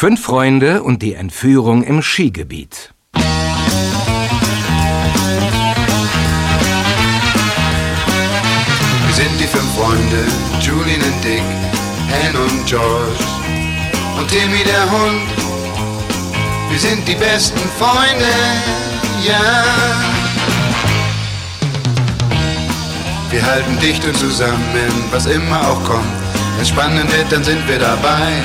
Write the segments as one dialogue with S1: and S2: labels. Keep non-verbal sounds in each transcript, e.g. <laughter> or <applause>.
S1: Fünf Freunde und die Entführung im Skigebiet.
S2: Wir sind die fünf Freunde, Julian und Dick, Anne und George und Timmy der Hund. Wir sind die besten Freunde, ja. Wir halten dicht und zusammen, was immer auch kommt. Wenn spannend wird, dann sind wir dabei.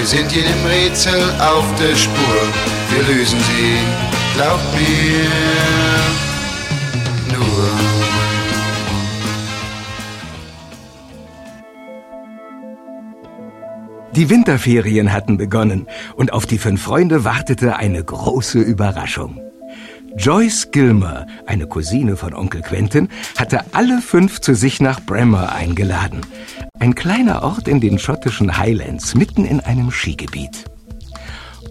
S2: Wir sind jedem Rätsel auf der Spur, wir lösen sie, glaubt mir, nur.
S1: Die Winterferien hatten begonnen und auf die fünf Freunde wartete eine große Überraschung. Joyce Gilmer, eine Cousine von Onkel Quentin, hatte alle fünf zu sich nach Bremer eingeladen. Ein kleiner Ort in den schottischen Highlands, mitten in einem Skigebiet.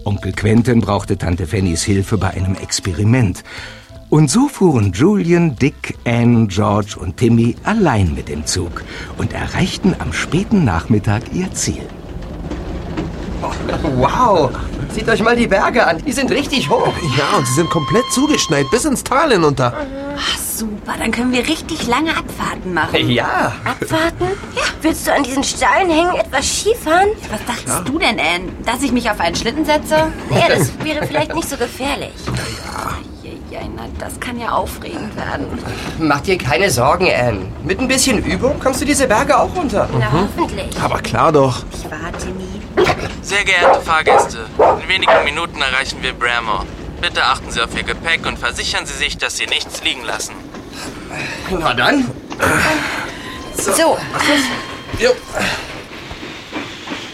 S1: Onkel Quentin brauchte Tante Fannys Hilfe bei einem Experiment. Und so fuhren Julian, Dick, Anne, George und Timmy allein mit dem Zug und erreichten am späten Nachmittag ihr Ziel.
S3: Wow, seht euch mal die Berge an. Die sind richtig hoch.
S4: Ja, und sie sind komplett zugeschneit, bis ins Tal hinunter.
S5: Ach, super, dann können wir richtig lange Abfahrten machen.
S3: Ja.
S6: Abfahrten? Ja. Willst du an diesen Steilen hängen, etwas Skifahren?
S5: Was dachtest du denn, Anne? Dass ich mich auf einen Schlitten setze?
S6: Ja, das wäre vielleicht nicht so gefährlich.
S5: Ja, na, das kann ja aufregend werden.
S3: Mach dir keine Sorgen, Anne. Mit ein bisschen Übung kommst du diese Berge auch runter.
S6: Na, hoffentlich.
S4: Aber klar doch.
S6: Ich warte nie.
S7: Sehr geehrte Fahrgäste, in wenigen Minuten erreichen wir Bramore. Bitte achten Sie auf Ihr Gepäck und versichern Sie sich, dass Sie nichts liegen lassen.
S3: Na dann.
S6: So,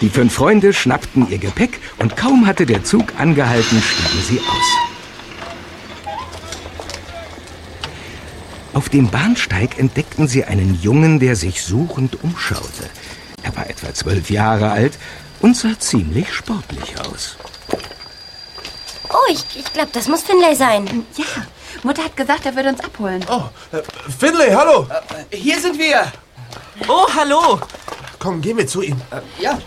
S1: Die fünf Freunde schnappten ihr Gepäck und kaum hatte der Zug angehalten, stiegen sie aus. Auf dem Bahnsteig entdeckten sie einen Jungen, der sich suchend umschaute. Er war etwa zwölf Jahre alt und sah ziemlich sportlich aus.
S6: oh, ich, ich glaube, das muss Finlay sein.
S5: Ja, Mutter hat gesagt, er würde uns abholen.
S4: Oh, äh, Finlay, hallo.
S3: Hier sind wir.
S8: Oh, hallo!
S4: Komm, gehen wir zu ihm.
S3: Ja.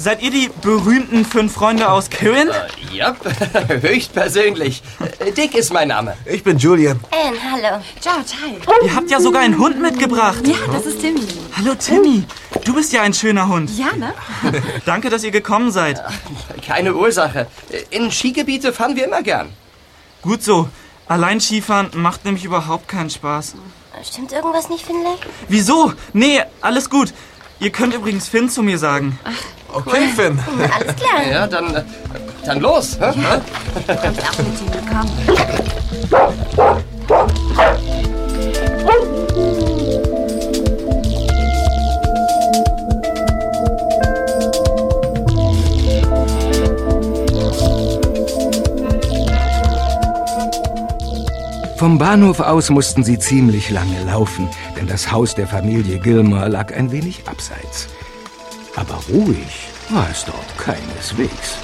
S8: Seid ihr die berühmten fünf Freunde aus Kirin?
S3: Ja, <laughs> höchstpersönlich. Äh, Dick ist mein Name.
S4: Ich bin Julian.
S6: Anne, hallo.
S5: George, hi.
S8: Ihr habt ja sogar einen Hund mitgebracht.
S5: Ja, das ist Timmy.
S8: Hallo Timmy, du bist ja ein schöner Hund.
S5: Ja, ne? <laughs>
S8: Danke, dass ihr gekommen seid.
S3: Keine Ursache. In Skigebiete fahren wir immer gern.
S8: Gut so. Allein Skifahren macht nämlich überhaupt keinen Spaß.
S6: Stimmt irgendwas nicht, Finlay?
S8: Wieso? Nee, alles gut. Ihr könnt übrigens Finn zu mir sagen.
S4: Okay, Finn. <laughs>
S6: Alles klar.
S3: Ja, dann, äh, dann los. hä?
S5: Kommt auch mit Timmy, komm.
S1: Vom Bahnhof aus mussten sie ziemlich lange laufen, denn das Haus der Familie Gilmer lag ein wenig abseits. Aber ruhig war es dort keineswegs.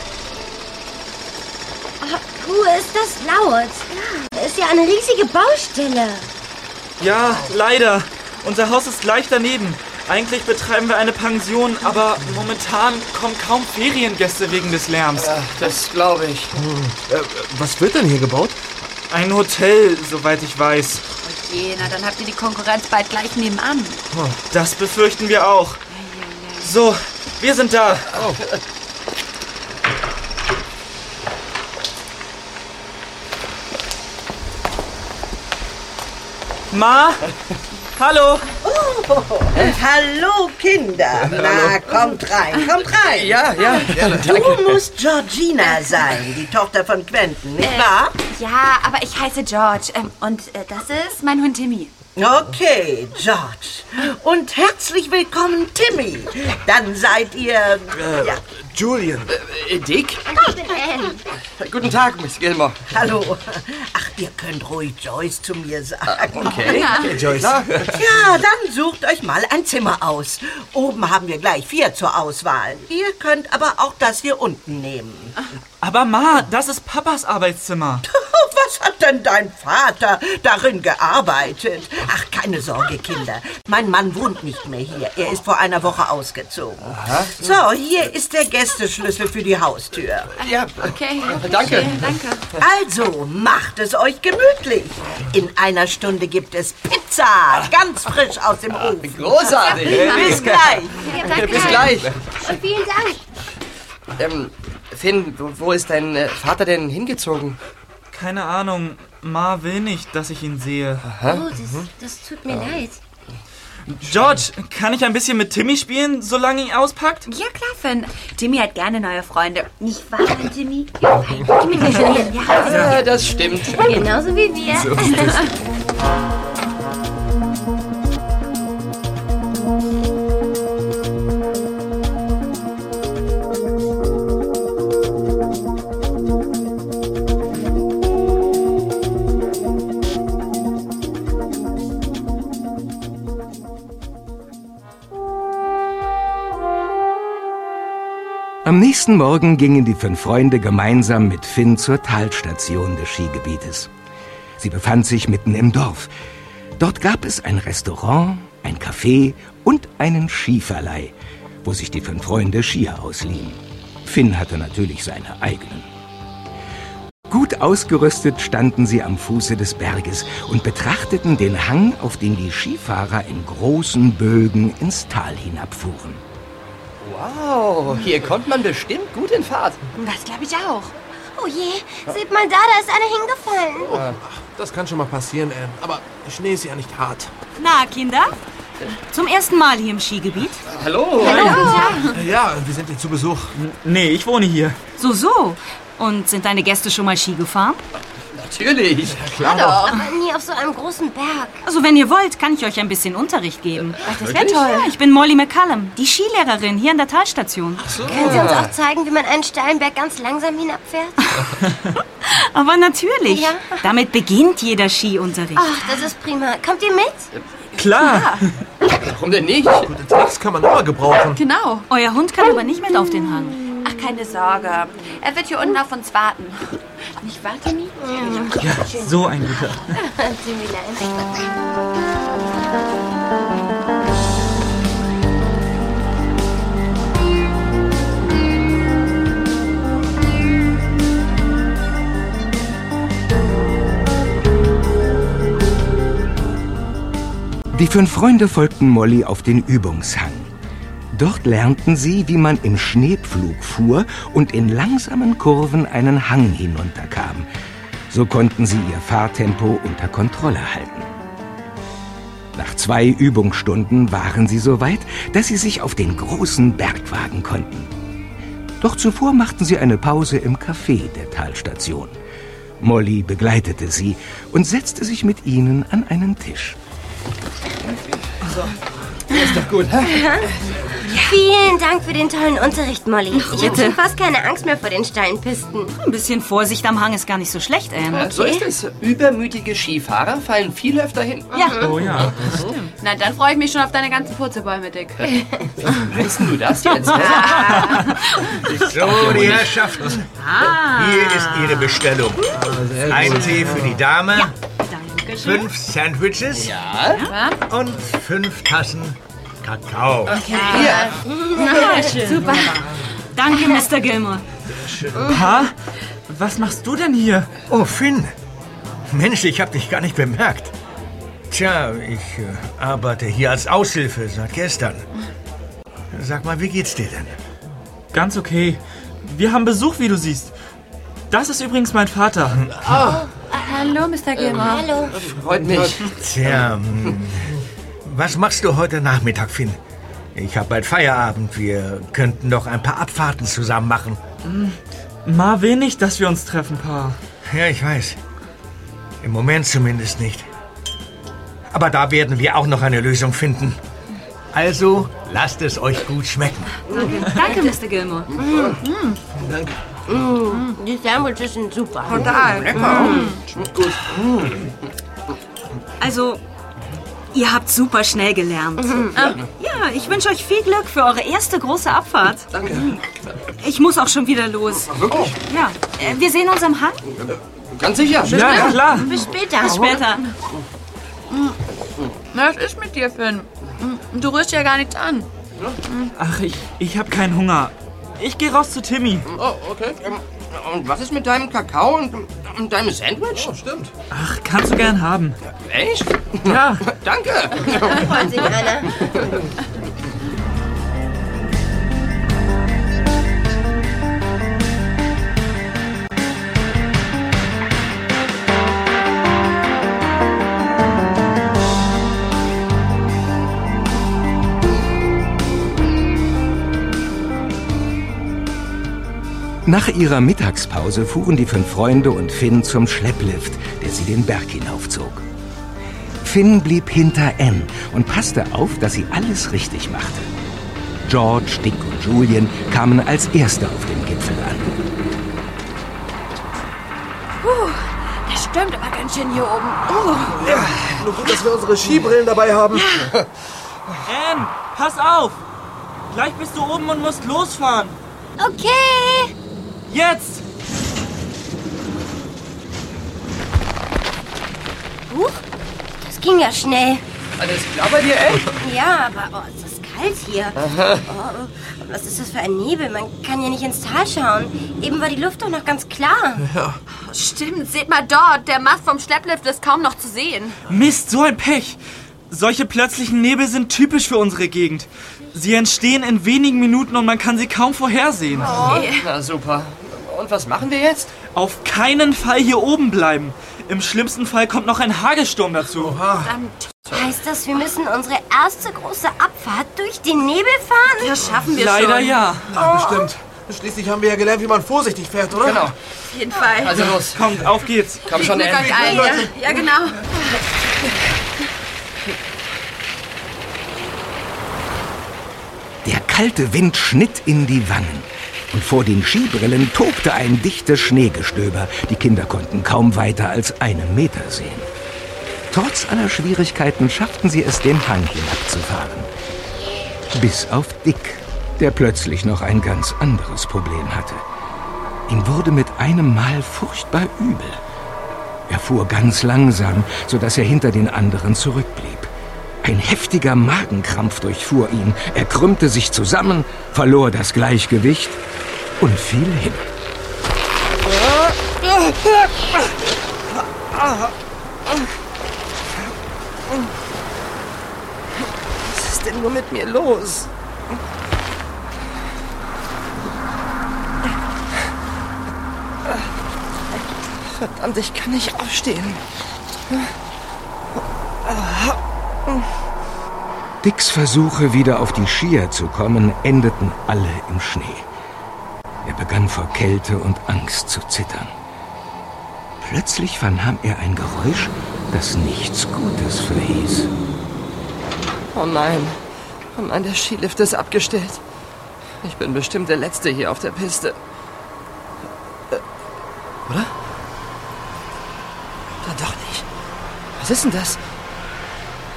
S6: Puh, ist das laut. Das ist ja eine riesige Baustelle.
S8: Ja, leider. Unser Haus ist gleich daneben. Eigentlich betreiben wir eine Pension, aber momentan kommen kaum Feriengäste wegen des Lärms.
S3: Ja, das glaube ich.
S4: Äh, was wird denn hier gebaut?
S8: Ein Hotel, soweit ich weiß.
S5: Okay, na dann habt ihr die Konkurrenz bald gleich nebenan.
S8: Das befürchten wir auch. So, wir sind da. Ma? Hallo?
S9: Hallo Kinder. Na, kommt rein, kommt rein.
S3: Ja, ja.
S9: Du musst Georgina sein, die Tochter von Quentin, nicht wahr?
S5: Ja, aber ich heiße George. Ähm, und äh, das ist mein Hund Timmy.
S9: Okay, George. Und herzlich willkommen, Timmy. Dann seid ihr.
S4: Äh,
S9: ja,
S4: Julian.
S3: Äh, Dick? Guten Tag, Miss Gilmore.
S9: hallo. Ach, ihr könnt ruhig Joyce zu mir sagen.
S3: Okay.
S4: Hey, Joyce.
S9: Ja, dann sucht euch mal ein Zimmer aus. Oben haben wir gleich vier zur Auswahl. Ihr könnt aber auch das hier unten nehmen.
S8: Aber Ma, das ist Papas Arbeitszimmer. <laughs>
S9: Was hat denn dein Vater darin gearbeitet? Ach, keine Sorge, Kinder. Mein Mann wohnt nicht mehr hier. Er ist vor einer Woche ausgezogen. So, hier ist der Gästeschlüssel für die Haustür.
S3: Ja,
S5: Okay.
S3: Danke.
S5: Schön, danke.
S9: Also, macht es euch gemütlich. In einer Stunde gibt es Pizza, ganz frisch aus dem Ofen.
S3: großartig.
S9: Bis gleich.
S6: Ja, danke.
S3: Bis gleich.
S6: Und vielen Dank.
S3: Ähm, Finn, wo, wo ist dein äh, Vater denn hingezogen?
S8: Keine Ahnung, Ma will nicht, dass ich ihn sehe.
S6: Oh, das, das tut mir leid.
S8: George, kann ich ein bisschen mit Timmy spielen, solange ihn auspackt?
S5: Ja, klar, Finn. Timmy hat gerne neue Freunde.
S6: Nicht wahr, Timmy? Mir die Julian. Ja, <laughs>
S3: Ja, das stimmt.
S6: genauso wie wir. <laughs>
S1: Am nächsten Morgen gingen die fünf Freunde gemeinsam mit Finn zur Talstation des Skigebietes. Sie befand sich mitten im Dorf. Dort gab es ein Restaurant, ein Café und einen Skiverleih, wo sich die fünf Freunde Skier ausliehen. Finn hatte natürlich seine eigenen. Gut ausgerüstet standen sie am Fuße des Berges und betrachteten den Hang, auf dem die Skifahrer in großen Bögen ins Tal hinabfuhren.
S3: Wow, hier kommt man bestimmt gut in Fahrt.
S5: Das glaube ich auch.
S6: Oh je, seht mal da, da ist einer hingefallen.
S4: Das kann schon mal passieren, Anne. Aber Schnee ist ja nicht hart.
S10: Na, Kinder? Zum ersten Mal hier im Skigebiet?
S3: Hallo.
S4: Ja, wir sind hier zu Besuch.
S8: Nee, ich wohne hier.
S10: So, so. Und sind deine Gäste schon mal Ski gefahren?
S3: Natürlich.
S6: Aber nie auf so einem großen Berg.
S10: Also, wenn ihr wollt, kann ich euch ein bisschen Unterricht geben.
S5: Das wäre toll.
S10: Ja, ich bin Molly McCallum, die Skilehrerin hier an der Talstation.
S6: Können Sie uns auch zeigen, wie man einen steilen Berg ganz langsam hinabfährt? <laughs>
S10: Aber natürlich.
S6: Ja.
S10: Damit beginnt jeder Skiunterricht.
S6: Ach, das ist prima. Kommt ihr mit?
S8: Klar.
S3: Warum denn nicht?
S4: Gute Tricks kann man immer gebrauchen.
S5: Genau.
S10: Euer Hund kann aber nicht mit auf den Hang.
S5: Ach, keine Sorge. Er wird hier unten auf uns warten. Nicht wahr, Timmy?
S8: So ein guter.
S6: Timmylein.
S1: Die fünf Freunde folgten Molly auf den Übungshang. Dort lernten sie, wie man im Schneepflug fuhr und in langsamen Kurven einen Hang hinunterkam. So konnten sie ihr Fahrtempo unter Kontrolle halten. Nach zwei Übungsstunden waren sie so weit, dass sie sich auf den großen Berg wagen konnten. Doch zuvor machten sie eine Pause im Café der Talstation. Molly begleitete sie und setzte sich mit ihnen an einen Tisch.
S3: Ist doch gut. hä?
S6: Vielen Dank für den tollen Unterricht, Molly. Ich habe
S10: bitte.
S6: schon fast keine Angst mehr vor den steilen Pisten.
S10: Ein bisschen Vorsicht am Hang ist gar nicht so schlecht, Anne.
S3: So ist es. Übermütige Skifahrer fallen viel öfter hin.
S10: Ja,
S8: Oh ja.
S5: Na, dann freue ich mich schon auf deine ganzen Purzelbäume, Dick. <laughs>
S3: Weißt du das jetzt? <laughs>
S11: So, die Herrschaften. Hier ist Ihre Bestellung. Ein Tee für die Dame,
S10: schön.
S11: fünf Sandwiches
S3: Ja?
S11: und fünf Tassen Kakao.
S10: Super. Danke, Mr. Gilmore.
S8: Pa, was machst du denn hier?
S11: Oh, Finn. Mensch, ich hab dich gar nicht bemerkt. Tja, ich äh, arbeite hier als Aushilfe seit gestern. Sag mal, wie geht's dir denn?
S8: Ganz okay. Wir haben Besuch, wie du siehst. Das ist übrigens mein Vater.
S5: Hallo, Mr. Gilmore.
S6: Hallo.
S3: Freut mich.
S11: Tja, hm, was machst du heute Nachmittag, Finn? Ich hab bald Feierabend. Wir könnten doch ein paar Abfahrten zusammen machen.
S8: Ma will nicht, dass wir uns treffen, Pa.
S11: Ja, ich weiß. Im Moment zumindest nicht. Aber da werden wir auch noch eine Lösung finden. Also, lasst es euch gut schmecken.
S10: Danke, Mr. Gilmore.
S11: Danke.
S6: Mm, die Sandwiches sind super.
S5: Total.
S6: Lecker.
S10: Schmeckt gut. Also, ihr habt super schnell gelernt.
S5: Mhm.
S10: Äh, Ja, ich wünsche euch viel Glück für eure erste große Abfahrt.
S4: Danke.
S10: Ich muss auch schon wieder los.
S3: Wirklich?
S10: Ja, äh, wir sehen uns am Hang.
S3: Ganz sicher.
S10: Bis später.
S6: Bis später.
S10: Bis später.
S5: Was ist mit dir, Finn? Du rührst ja gar nichts an.
S8: Ach, ich, ich habe keinen Hunger. Ich gehe raus zu Timmy.
S3: Oh, okay. Und was ist mit deinem Kakao und, und deinem Sandwich?
S4: Oh, stimmt.
S8: Ach, kannst du gern haben.
S3: Echt?
S8: Ja. <laughs>
S3: Danke.
S6: Freut sich einer.
S1: Nach ihrer Mittagspause fuhren die fünf Freunde und Finn zum Schlepplift, der sie den Berg hinaufzog. Finn blieb hinter Anne und passte auf, dass sie alles richtig machte. George, Dick und Julian kamen als Erste auf dem Gipfel an.
S5: Puh, das stürmt aber ganz schön hier oben. Oh.
S4: Ja, nur gut, dass wir unsere Skibrillen dabei haben.
S8: Anne, pass auf! Gleich bist du oben und musst losfahren.
S6: Okay.
S8: Jetzt!
S6: Huch, ging ja schnell.
S3: Alles klar bei dir, ey?
S6: Ja, aber oh, es ist kalt hier.
S3: Aha.
S6: Oh, was ist das für ein Nebel? Man kann ja nicht ins Tal schauen. Eben war die Luft doch noch ganz klar.
S4: Ja.
S5: Stimmt, seht mal dort. Der Mast vom Schlepplift ist kaum noch zu sehen.
S8: Mist, so ein Pech. Solche plötzlichen Nebel sind typisch für unsere Gegend. Sie entstehen in wenigen Minuten und man kann sie kaum vorhersehen.
S3: Na super. Und was machen wir jetzt?
S8: Auf keinen Fall hier oben bleiben. Im schlimmsten Fall kommt noch ein Hagelsturm dazu.
S5: Verdammt.
S6: Heißt das, wir müssen unsere erste große Abfahrt durch den Nebel fahren?
S5: Das schaffen wir
S8: Leider
S5: schon.
S8: ja.
S4: Na, bestimmt. Schließlich haben wir ja gelernt, wie man vorsichtig fährt, oder?
S3: Genau.
S5: Auf jeden Fall.
S3: Also los.
S8: Kommt, auf geht's.
S3: Komm schon, Anne.
S5: euch allen. Ja, ja, genau.
S1: Der kalte Wind schnitt in die Wangen. Und vor den Skibrillen tobte ein dichtes Schneegestöber. Die Kinder konnten kaum weiter als einen Meter sehen. Trotz aller Schwierigkeiten schafften sie es, den Hang hinabzufahren. Bis auf Dick, der plötzlich noch ein ganz anderes Problem hatte. Ihm wurde mit einem Mal furchtbar übel. Er fuhr ganz langsam, sodass er hinter den anderen zurückblieb. Ein heftiger Magenkrampf durchfuhr ihn. Er krümmte sich zusammen, verlor das Gleichgewicht und fiel hin.
S3: Was ist denn nur mit mir los? Verdammt, ich kann nicht aufstehen.
S1: Dicks Versuche, wieder auf die Skier zu kommen, endeten alle im Schnee. Er begann vor Kälte und Angst zu zittern. Plötzlich vernahm er ein Geräusch, das nichts Gutes verhieß.
S3: Oh nein. Oh nein, der Skilift ist abgestellt. Ich bin bestimmt der Letzte hier auf der Piste. Äh, Oder? Oder doch nicht. Was ist denn das?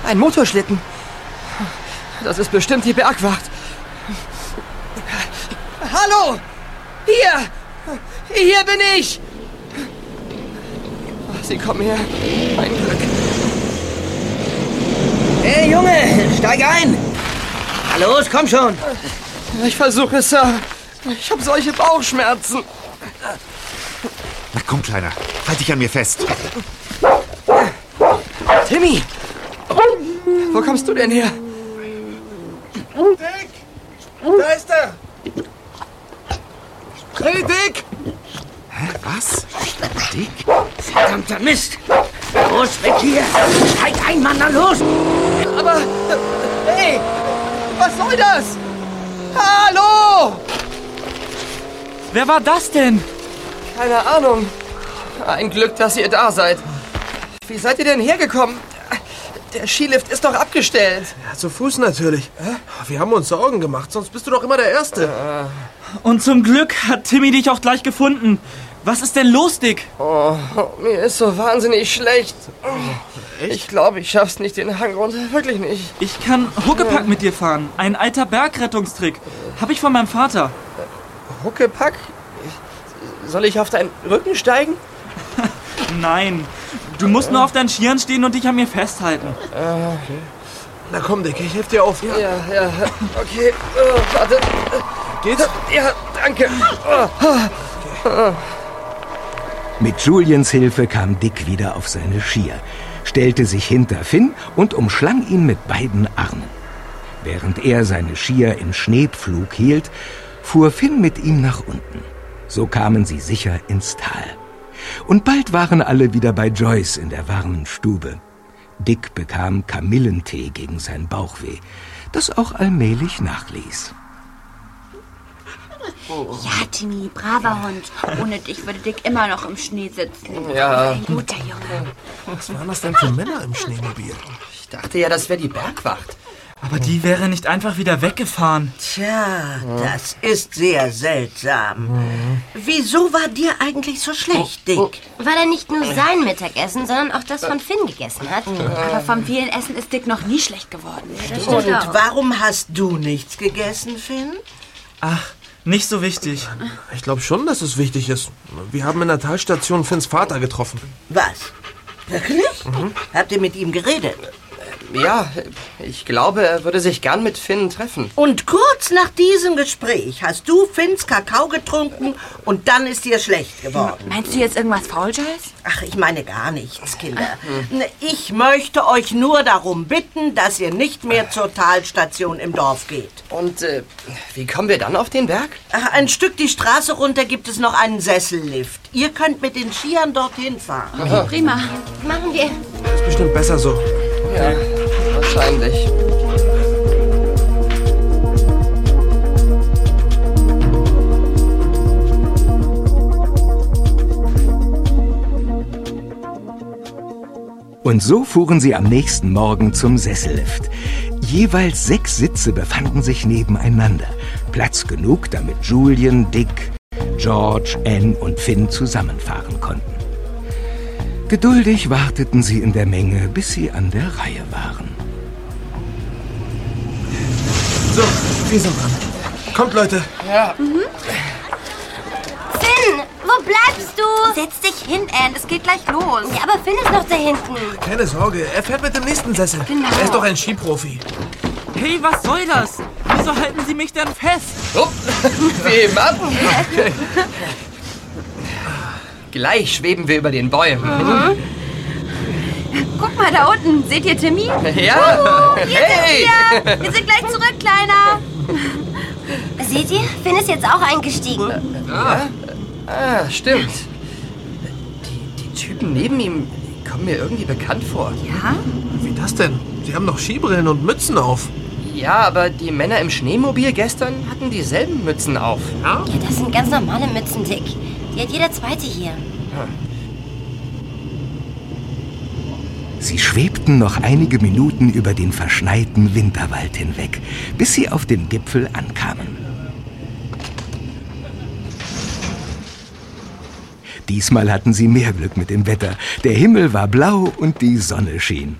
S3: Ein Motorschlitten. Das ist bestimmt die Bergwacht. Hallo! Hier! Hier bin ich! Sie kommen her. Mein Glück.
S12: Hey Junge, steig ein! Los, komm schon!
S3: Ich versuche es, Sir. Ich habe solche Bauchschmerzen.
S13: Na komm, Kleiner, halt dich an mir fest.
S3: Timmy! Wo kommst du denn her?
S4: Dick! Da ist er! Hey, Dick!
S13: Hä, was?
S12: Dick? Verdammter Mist! Los, weg hier! Steig ein, Mann, na los!
S3: Aber, hey, was soll das? Hallo!
S8: Wer war das denn?
S3: Keine Ahnung. Ein Glück, dass ihr da seid. Wie seid ihr denn hergekommen? Der Skilift ist doch abgestellt.
S4: Ja, zu Fuß natürlich. Wir haben uns Sorgen gemacht, sonst bist du doch immer der Erste.
S8: Und zum Glück hat Timmy dich auch gleich gefunden. Was ist denn los, Dick?
S3: Oh, mir ist so wahnsinnig schlecht. Ich glaube, ich schaff's nicht den Hang runter. Wirklich nicht.
S8: Ich kann Huckepack mit dir fahren. Ein alter Bergrettungstrick. Hab ich von meinem Vater.
S3: Huckepack? Soll ich auf deinen Rücken steigen? <laughs>
S8: Nein. Du musst nur auf deinen Skiern stehen und dich an mir festhalten.
S4: Okay. Na komm, Dick, ich helfe dir auf.
S3: Ja, ja, ja. Okay, oh, warte.
S4: Geht's?
S3: Ja, danke. Oh.
S1: Mit Julians Hilfe kam Dick wieder auf seine Skier, stellte sich hinter Finn und umschlang ihn mit beiden Armen. Während er seine Skier im Schneepflug hielt, fuhr Finn mit ihm nach unten. So kamen sie sicher ins Tal. Und bald waren alle wieder bei Joyce in der warmen Stube. Dick bekam Kamillentee gegen sein Bauchweh, das auch allmählich nachließ.
S5: Ja, Timmy, braver Hund. Ohne dich würde Dick immer noch im Schnee sitzen.
S3: Ja.
S5: Ein guter Junge.
S4: Was waren das denn für Männer im Schneemobil?
S3: Ich dachte ja, das wäre die Bergwacht.
S8: Aber die wäre nicht einfach wieder weggefahren.
S9: Tja, das ist sehr seltsam. Wieso war dir eigentlich so schlecht, Dick?
S6: Weil er nicht nur sein Mittagessen, sondern auch das von Finn gegessen hat.
S5: Aber vom vielen Essen ist Dick noch nie schlecht geworden.
S9: Und warum hast du nichts gegessen, Finn?
S8: Ach, nicht so wichtig.
S4: Ich glaube schon, dass es wichtig ist. Wir haben in der Talstation Finns Vater getroffen.
S9: Was? Wirklich? Habt ihr mit ihm geredet?
S3: Ja, ich glaube, er würde sich gern mit Finn treffen.
S9: Und kurz nach diesem Gespräch hast du Finns Kakao getrunken und dann ist dir schlecht geworden.
S5: Meinst du jetzt irgendwas faul, Joyce?
S9: Ach, ich meine gar nichts, Kinder. Ich möchte euch nur darum bitten, dass ihr nicht mehr zur Talstation im Dorf geht.
S3: Und äh, wie kommen wir dann auf den Berg?
S9: Ach, ein Stück die Straße runter gibt es noch einen Sessellift. Ihr könnt mit den Skiern dorthin fahren.
S5: Prima.
S6: Machen wir.
S4: Ist bestimmt besser so.
S3: Ja, wahrscheinlich.
S1: Und so fuhren sie am nächsten Morgen zum Sessellift. Jeweils sechs Sitze befanden sich nebeneinander. Platz genug, damit Julian, Dick, George, Anne und Finn zusammenfahren konnten. Geduldig warteten sie in der Menge, bis sie an der Reihe waren.
S4: So, wir sind dran. Kommt, Leute.
S3: Ja.
S6: Finn, wo bleibst du?
S5: Setz dich hin, Anne. Es geht gleich los.
S6: Ja, aber Finn ist noch da hinten.
S4: Keine Sorge, er fährt mit dem nächsten Sessel.
S5: Genau.
S4: Er ist doch ein Skiprofi.
S8: Hey, was soll das? Wieso halten Sie mich denn fest?
S3: Upp. <laughs> Wem ab? Gleich schweben wir über den Bäumen.
S5: Guck mal da unten. Seht ihr Timmy?
S3: Ja.
S5: Hier
S3: Hey.
S5: sind wir. Wir sind gleich zurück, Kleiner.
S6: Seht ihr? Finn ist jetzt auch eingestiegen.
S3: Ah, stimmt. Die, die Typen neben ihm kommen mir irgendwie bekannt vor.
S5: Ja?
S4: Wie das denn? Sie haben doch Skibrillen und Mützen auf.
S3: Ja, aber die Männer im Schneemobil gestern hatten dieselben Mützen auf.
S6: Ja, das sind ganz normale Mützen, Dick. Die hat jeder Zweite hier.
S1: Sie schwebten noch einige Minuten über den verschneiten Winterwald hinweg, bis sie auf dem Gipfel ankamen. Diesmal hatten sie mehr Glück mit dem Wetter. Der Himmel war blau und die Sonne schien.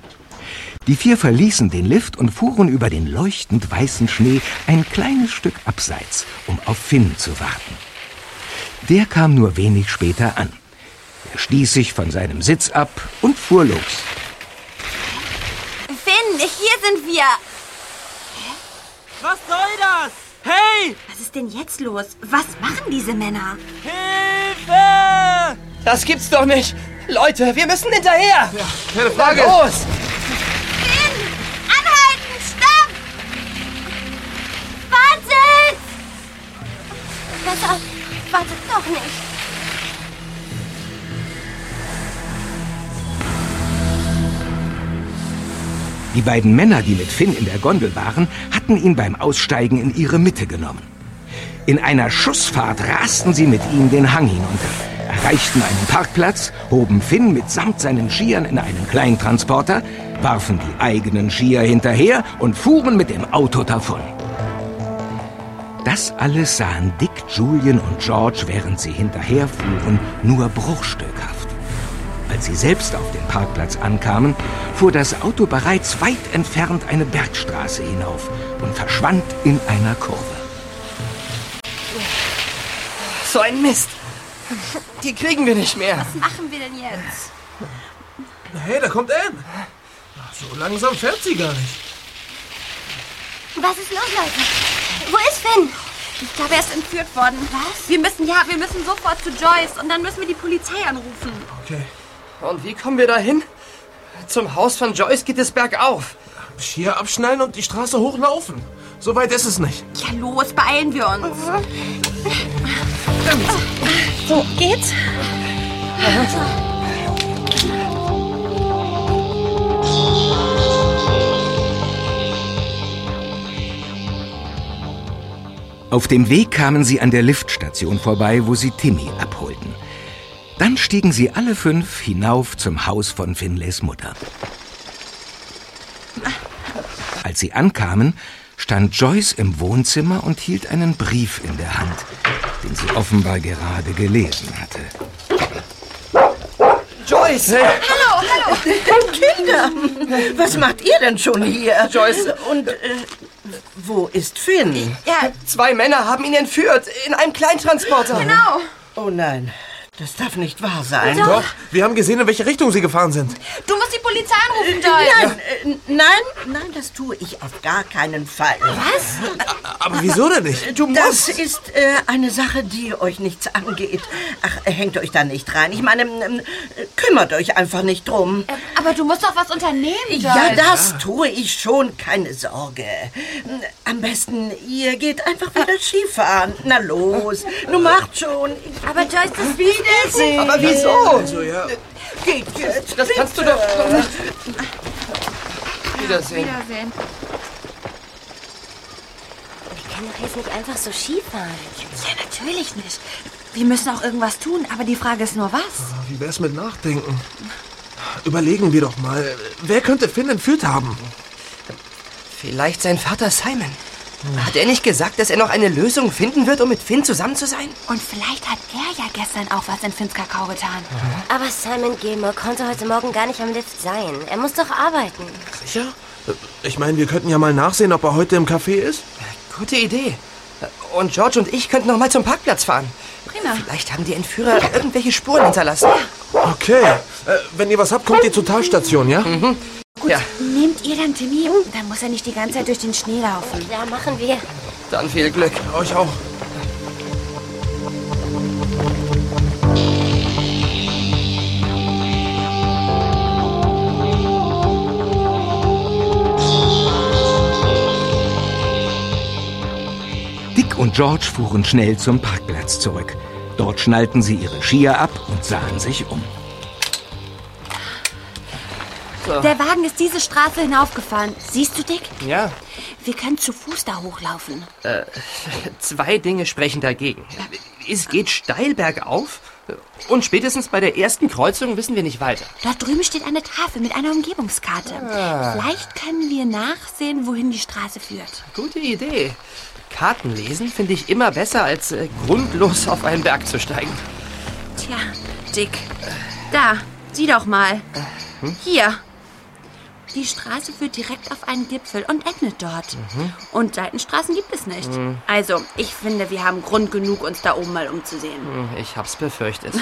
S1: Die vier verließen den Lift und fuhren über den leuchtend weißen Schnee ein kleines Stück abseits, um auf Finn zu warten. Der kam nur wenig später an. Er stieß sich von seinem Sitz ab und fuhr los.
S5: Sind wir.
S8: Was soll das? Hey!
S5: Was ist denn jetzt los? Was machen diese Männer?
S8: Hilfe!
S3: Das gibt's doch nicht. Leute, wir müssen hinterher. Ja,
S4: keine
S3: Na
S4: Frage.
S3: los.
S5: Finn! Anhalten! Stopp! Wartet!
S6: Besser, wartet doch nicht.
S1: Die beiden Männer, die mit Finn in der Gondel waren, hatten ihn beim Aussteigen in ihre Mitte genommen. In einer Schussfahrt rasten sie mit ihm den Hang hinunter, erreichten einen Parkplatz, hoben Finn mitsamt seinen Skiern in einen Kleintransporter, warfen die eigenen Skier hinterher und fuhren mit dem Auto davon. Das alles sahen Dick, Julian und George, während sie hinterherfuhren, nur bruchstückhaft. Als sie selbst auf den Parkplatz ankamen, fuhr das Auto bereits weit entfernt eine Bergstraße hinauf und verschwand in einer Kurve.
S3: So ein Mist. Die kriegen wir nicht mehr.
S5: Was machen wir denn jetzt?
S4: Hey, da kommt Anne. So langsam fährt sie gar nicht.
S6: Was ist los, Leute? Wo ist Finn?
S5: Ich glaube, er ist entführt worden. Was? Wir müssen, ja, wir müssen sofort zu Joyce und dann müssen wir die Polizei anrufen.
S4: Okay.
S3: Und wie kommen wir da hin? Zum Haus von Joyce geht es bergauf.
S4: Skier abschneiden und die Straße hochlaufen. So weit ist es nicht.
S5: Ja, los, beeilen wir uns. So, geht's?
S1: Auf dem Weg kamen sie an der Liftstation vorbei, wo sie Timmy abholten. Dann stiegen sie alle fünf hinauf zum Haus von Finlays Mutter. Als sie ankamen, stand Joyce im Wohnzimmer und hielt einen Brief in der Hand, den sie offenbar gerade gelesen hatte.
S3: Joyce!
S9: Hallo, hallo. Kinder, was macht ihr denn schon hier?
S3: Joyce.
S9: Und äh, wo ist Finn?
S3: Ja. Zwei Männer haben ihn entführt in einem Kleintransporter.
S5: Genau.
S9: Oh nein, das darf nicht wahr sein.
S4: Doch, wir haben gesehen, in welche Richtung sie gefahren sind.
S5: Du musst die Polizei anrufen, Joyce.
S9: Nein, äh, nein, nein, das tue ich auf gar keinen Fall.
S5: Was?
S4: Aber wieso denn nicht?
S9: Du das ist äh, eine Sache, die euch nichts angeht. Ach, äh, hängt euch da nicht rein. Ich meine, ähm, äh, kümmert euch einfach nicht drum.
S5: Aber du musst doch was unternehmen, Joyce.
S9: Ja, das tue ich schon, keine Sorge. Am besten, ihr geht einfach wieder Skifahren. Na los, nun macht schon.
S5: Aber Joyce, das
S9: Wiedersehen.
S3: Aber wieso?
S4: Also, ja.
S9: Geht jetzt.
S3: Das kannst du doch, doch nicht. Wiedersehen.
S5: Wiedersehen.
S6: Wir können doch jetzt nicht einfach so Skifahren.
S5: Ja, natürlich nicht. Wir müssen auch irgendwas tun, aber die Frage ist nur was.
S4: Wie wär's mit Nachdenken? Überlegen wir doch mal, wer könnte Finn entführt haben?
S3: Vielleicht sein Vater Simon. Hat er nicht gesagt, dass er noch eine Lösung finden wird, um mit Finn zusammen zu sein?
S5: Und vielleicht hat er ja gestern auch was in Finns Kakao getan.
S6: Aber Simon Gilmore konnte heute Morgen gar nicht am Lift sein. Er muss doch arbeiten.
S4: Sicher? Ich meine, wir könnten ja mal nachsehen, ob er heute im Café ist.
S3: Gute Idee. Und George und ich könnten noch mal zum Parkplatz fahren.
S5: Prima.
S3: Vielleicht haben die Entführer irgendwelche Spuren hinterlassen.
S4: Okay. Äh, wenn ihr was habt, kommt ihr zur Talstation, ja?
S3: Mhm.
S5: Gut,
S3: Ja.
S5: nehmt ihr dann Timmy? Dann muss er nicht die ganze Zeit durch den Schnee laufen.
S6: Ja, machen wir.
S3: Dann viel Glück.
S4: Euch auch.
S1: Dick und George fuhren schnell zum Parkplatz zurück. Dort schnallten sie ihre Skier ab und sahen sich um.
S3: So.
S5: Der Wagen ist diese Straße hinaufgefahren. Siehst du, Dick?
S3: Ja,
S5: Wir können zu Fuß da hochlaufen.
S3: äh, zwei Dinge sprechen dagegen. Es geht steil bergauf und spätestens bei der ersten Kreuzung wissen wir nicht weiter.
S5: Dort drüben steht eine Tafel mit einer Umgebungskarte. Vielleicht können wir nachsehen, wohin die Straße führt.
S3: Gute Idee. Karten lesen finde ich immer besser, als äh, grundlos auf einen Berg zu steigen.
S5: Tja, Dick. Da, sieh doch mal. Hier. Die Straße führt direkt auf einen Gipfel und endet dort. Und Seitenstraßen gibt es nicht. Also, ich finde, wir haben Grund genug, uns da oben mal umzusehen.
S3: Hm, Ich hab's befürchtet.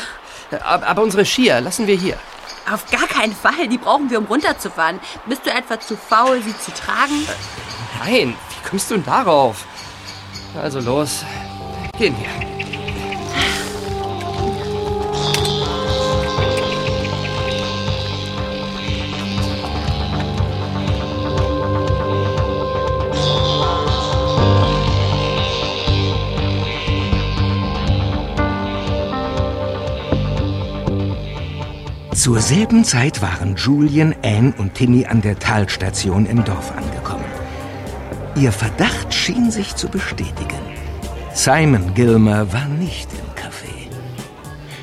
S3: Aber, aber unsere Skier lassen wir hier.
S5: Auf gar keinen Fall. Die brauchen wir, um runterzufahren. Bist du etwa zu faul, sie zu tragen?
S3: Nein, wie kommst du denn darauf? Also los, gehen wir.
S1: Zur selben Zeit waren Julian, Anne und Timmy an der Talstation im Dorf angekommen. Ihr Verdacht schien sich zu bestätigen. Simon Gilmer war nicht im Café.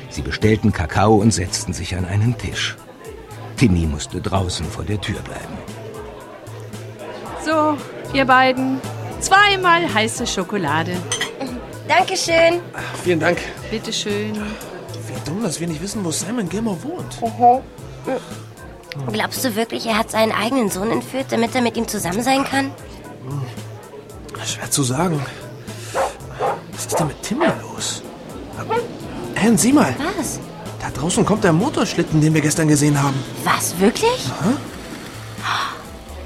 S1: Sie bestellten Kakao und setzten sich an einen Tisch. Timmy musste draußen vor der Tür bleiben.
S14: So, ihr beiden. Zweimal heiße Schokolade.
S6: Dankeschön.
S4: Vielen Dank.
S14: Bitteschön.
S4: Wie dumm, dass wir nicht wissen, wo Simon Gilmore wohnt.
S6: Glaubst du wirklich, er hat seinen eigenen Sohn entführt, damit er mit ihm zusammen sein kann?
S4: Schwer zu sagen. Was ist denn mit Timmy los? Anne, sieh mal.
S6: Was?
S4: Da draußen kommt der Motorschlitten, den wir gestern gesehen haben.
S6: Was, wirklich?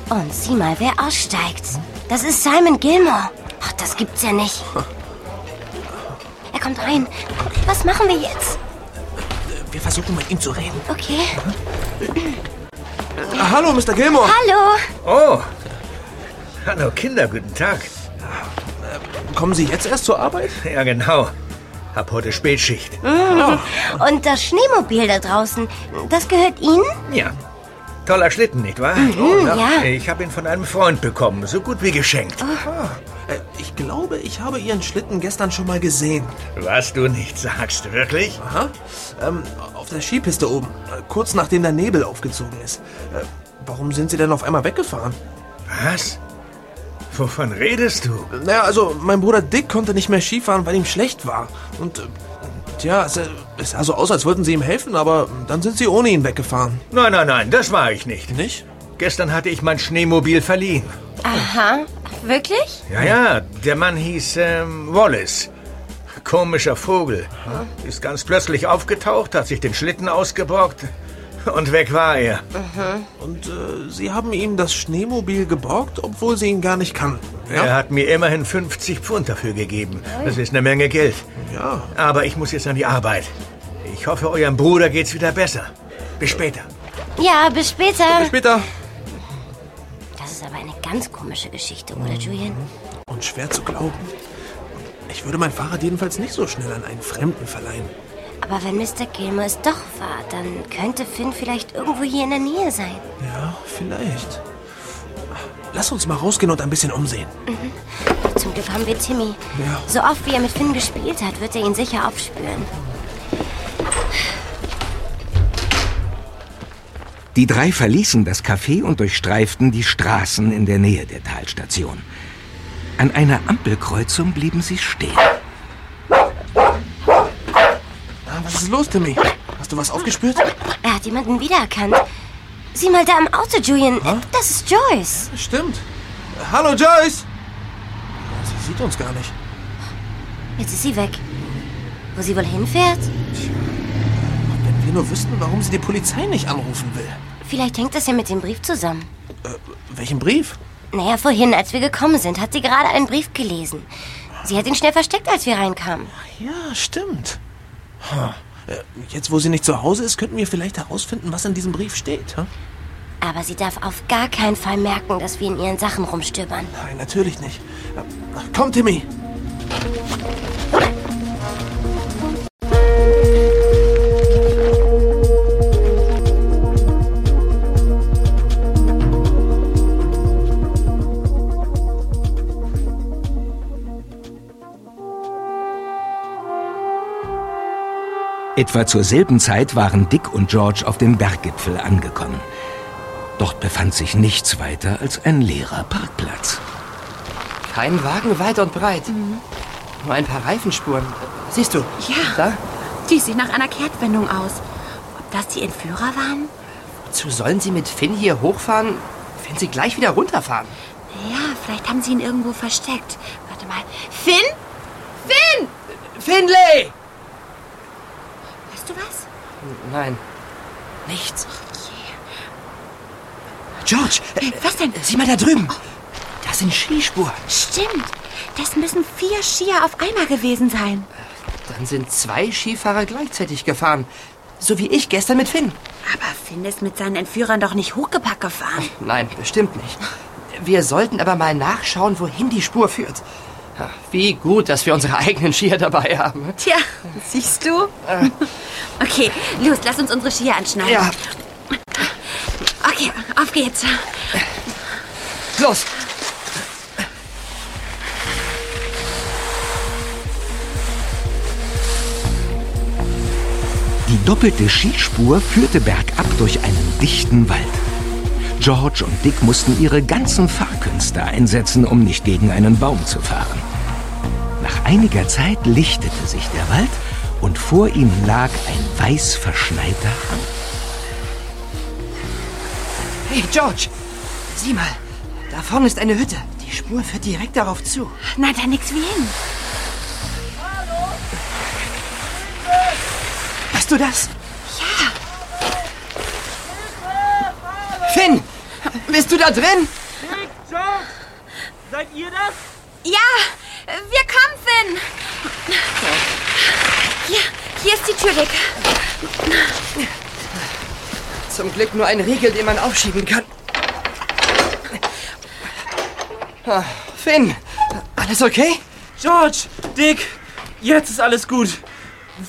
S6: Und sieh mal, wer aussteigt. Das ist Simon Gilmore. Ach, das gibt's ja nicht. Er kommt rein. Was machen wir jetzt?
S4: Wir versuchen mit ihm zu reden.
S6: Okay.
S4: Ah, hallo, Mr. Gilmore.
S6: Hallo.
S11: Oh. Hallo, Kinder, guten Tag.
S4: Kommen Sie jetzt erst zur Arbeit?
S11: Ja, genau. Hab heute Spätschicht.
S6: Mm. Und das Schneemobil da draußen, das gehört Ihnen?
S11: Ja. Toller Schlitten, nicht wahr?
S6: Mhm, ja.
S11: Ich habe ihn von einem Freund bekommen, so gut wie geschenkt.
S4: Äh, Ich glaube, ich habe Ihren Schlitten gestern schon mal gesehen.
S11: Was du nicht sagst, wirklich?
S4: Aha. Ähm, auf der Skipiste oben, äh, kurz nachdem der Nebel aufgezogen ist. Äh, warum sind Sie denn auf einmal weggefahren?
S11: Was? Wovon redest du?
S4: Naja, also mein Bruder Dick konnte nicht mehr Skifahren, weil ihm schlecht war. Und äh, tja, es, äh, es sah so aus, als wollten Sie ihm helfen, aber dann sind Sie ohne ihn weggefahren.
S11: Nein, nein, nein, das war ich nicht.
S4: Nicht?
S11: Gestern hatte ich mein Schneemobil verliehen.
S6: Aha. Wirklich?
S11: Ja, ja, der Mann hieß ähm, Wallace. Komischer Vogel. Ist ganz plötzlich aufgetaucht, hat sich den Schlitten ausgeborgt und weg war er.
S4: Und äh, Sie haben ihm das Schneemobil geborgt, obwohl Sie ihn gar nicht kannten.
S11: Er hat mir immerhin 50 Pfund dafür gegeben. Das ist eine Menge Geld.
S4: Ja.
S11: Aber ich muss jetzt an die Arbeit. Ich hoffe, eurem Bruder geht's wieder besser. Bis später.
S6: Ja, bis später.
S4: Bis später.
S6: Ganz komische Geschichte, oder Julian?
S4: Und schwer zu glauben. Ich würde mein Fahrrad jedenfalls nicht so schnell an einen Fremden verleihen.
S6: Aber wenn Mr. Gilmore es doch war, dann könnte Finn vielleicht irgendwo hier in der Nähe sein.
S4: Ja, vielleicht. Lass uns mal rausgehen und ein bisschen umsehen.
S6: Zum Glück haben wir Timmy.
S4: Ja.
S6: So oft wie er mit Finn gespielt hat, wird er ihn sicher aufspüren.
S1: Die drei verließen das Café und durchstreiften die Straßen in der Nähe der Talstation. An einer Ampelkreuzung blieben sie stehen.
S4: Ah, Was ist los, Timmy? Hast du was aufgespürt?
S6: Er hat jemanden wiedererkannt. Sieh mal da im Auto, Julian. Das ist Joyce.
S4: Stimmt. Hallo, Joyce! Sie sieht uns gar nicht.
S6: Jetzt ist sie weg. Wo sie wohl hinfährt?
S4: Wenn wir nur wüssten, warum sie die Polizei nicht anrufen will.
S6: Vielleicht hängt das ja mit dem Brief zusammen.
S4: Welchen Brief?
S6: Naja, vorhin, als wir gekommen sind, hat sie gerade einen Brief gelesen. Sie hat ihn schnell versteckt, als wir reinkamen.
S4: Ja, stimmt. Hm. Äh, Jetzt, wo sie nicht zu Hause ist, könnten wir vielleicht herausfinden, was in diesem Brief steht. hm?
S6: Aber sie darf auf gar keinen Fall merken, dass wir in ihren Sachen rumstöbern.
S4: Nein, natürlich nicht. Äh, Komm, Timmy.
S1: Etwa zur selben Zeit waren Dick und George auf dem Berggipfel angekommen. Dort befand sich nichts weiter als ein leerer Parkplatz.
S3: Kein Wagen weit und breit. Nur ein paar Reifenspuren. Siehst du?
S5: Ja.
S3: Da?
S5: Die sieht nach einer Kehrtwendung aus. Ob das die Entführer waren?
S3: Wozu sollen sie mit Finn hier hochfahren, wenn sie gleich wieder runterfahren?
S5: Ja, vielleicht haben sie ihn irgendwo versteckt. Warte mal. Finn? Finn!
S3: Finlay! Nein. Nichts.
S5: George! was denn?
S3: Sieh mal da drüben. Das sind Skispuren.
S5: Stimmt. Das müssen vier Skier auf einmal gewesen sein.
S3: Dann sind zwei Skifahrer gleichzeitig gefahren. So wie ich gestern mit Finn.
S5: Aber Finn ist mit seinen Entführern doch nicht hochgepackt gefahren.
S3: Nein, bestimmt nicht. Wir sollten aber mal nachschauen, wohin die Spur führt. Ja, Wie gut, dass wir unsere eigenen Skier dabei haben.
S5: Tja, siehst du? Okay, los, lass uns unsere Skier anschneiden.
S3: Ja.
S5: Okay, auf geht's.
S3: Los!
S1: doppelte Skispur führte bergab durch einen dichten Wald. George und Dick mussten ihre ganzen Fahrkünste einsetzen, um nicht gegen einen Baum zu fahren. Nach einiger Zeit lichtete sich der Wald und vor ihnen lag ein weiß verschneiter Hang.
S3: Hey, George, sieh mal. Da vorne ist eine Hütte. Die Spur führt direkt darauf zu.
S5: Na, da nix wie hin.
S3: Hörst du das?
S5: Ja.
S3: Finn, bist du da drin?
S8: Dick, George, seid ihr das?
S5: Ja, wir kommen, Finn. Hier, hier ist die Tür, Dick.
S3: Zum Glück nur ein Riegel, den man aufschieben kann. Ah, Finn, alles okay?
S8: George, Dick, jetzt ist alles gut.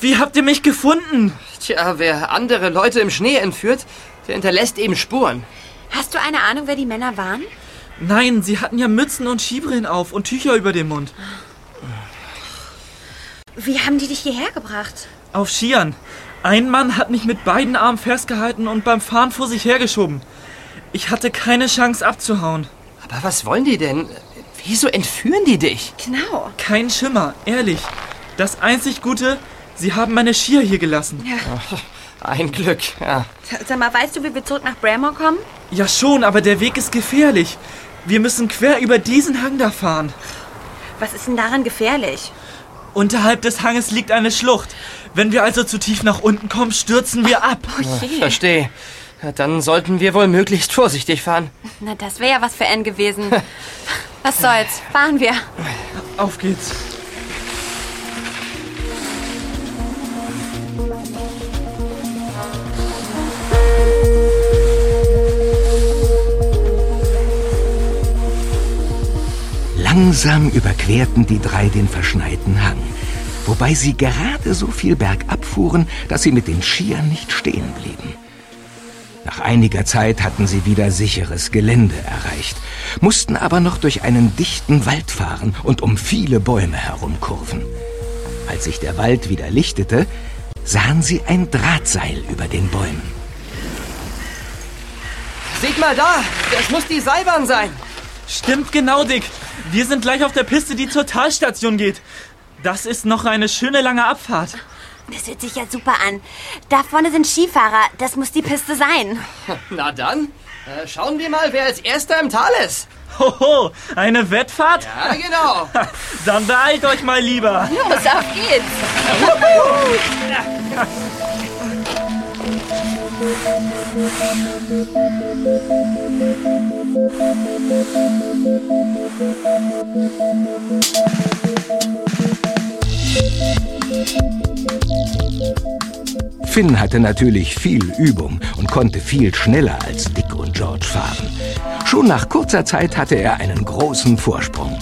S8: Wie habt ihr mich gefunden?
S3: Tja, wer andere Leute im Schnee entführt, der hinterlässt eben Spuren.
S5: Hast du eine Ahnung, wer die Männer waren?
S8: Nein, sie hatten ja Mützen und Skibrillen auf und Tücher über dem Mund.
S5: Wie haben die dich hierher gebracht?
S8: Auf Skiern. Ein Mann hat mich mit beiden Armen festgehalten und beim Fahren vor sich hergeschoben. Ich hatte keine Chance abzuhauen.
S3: Aber was wollen die denn? Wieso entführen die dich?
S5: Genau.
S8: Kein Schimmer, ehrlich. Das einzig Gute, sie haben meine Skier hier gelassen.
S5: Ja. <laughs>
S3: Ein Glück, ja.
S5: Sag mal, weißt du, wie wir zurück nach Bramore kommen?
S8: Ja schon, aber der Weg ist gefährlich. Wir müssen quer über diesen Hang da fahren.
S5: Was ist denn daran gefährlich?
S8: Unterhalb des Hanges liegt eine Schlucht. Wenn wir also zu tief nach unten kommen, stürzen wir ab.
S5: Oh je.
S3: Verstehe. Ja, Dann sollten wir wohl möglichst vorsichtig fahren.
S5: Na, das wäre ja was für Anne gewesen. <laughs> was soll's? Fahren wir.
S8: Auf geht's.
S1: Langsam überquerten die drei den verschneiten Hang, wobei sie gerade so viel bergab fuhren, dass sie mit den Skiern nicht stehen blieben. Nach einiger Zeit hatten sie wieder sicheres Gelände erreicht, mussten aber noch durch einen dichten Wald fahren und um viele Bäume herumkurven. Als sich der Wald wieder lichtete, sahen sie ein Drahtseil über den Bäumen.
S3: Seht mal da, das muss die Seilbahn sein.
S8: Stimmt genau, Dick. Wir sind gleich auf der Piste, die zur Talstation geht. Das ist noch eine schöne lange Abfahrt.
S5: Das hört sich ja super an. Da vorne sind Skifahrer. Das muss die Piste sein. <laughs>
S3: Na dann, äh, schauen wir mal, wer als erster im Tal ist.
S8: Hoho, eine Wettfahrt?
S3: Ja, genau. <laughs>
S8: Dann beeilt euch mal lieber. <laughs>
S5: Los, auf geht's.
S1: Finn hatte natürlich viel Übung und konnte viel schneller als Dick und George fahren. Schon nach kurzer Zeit hatte er einen großen Vorsprung.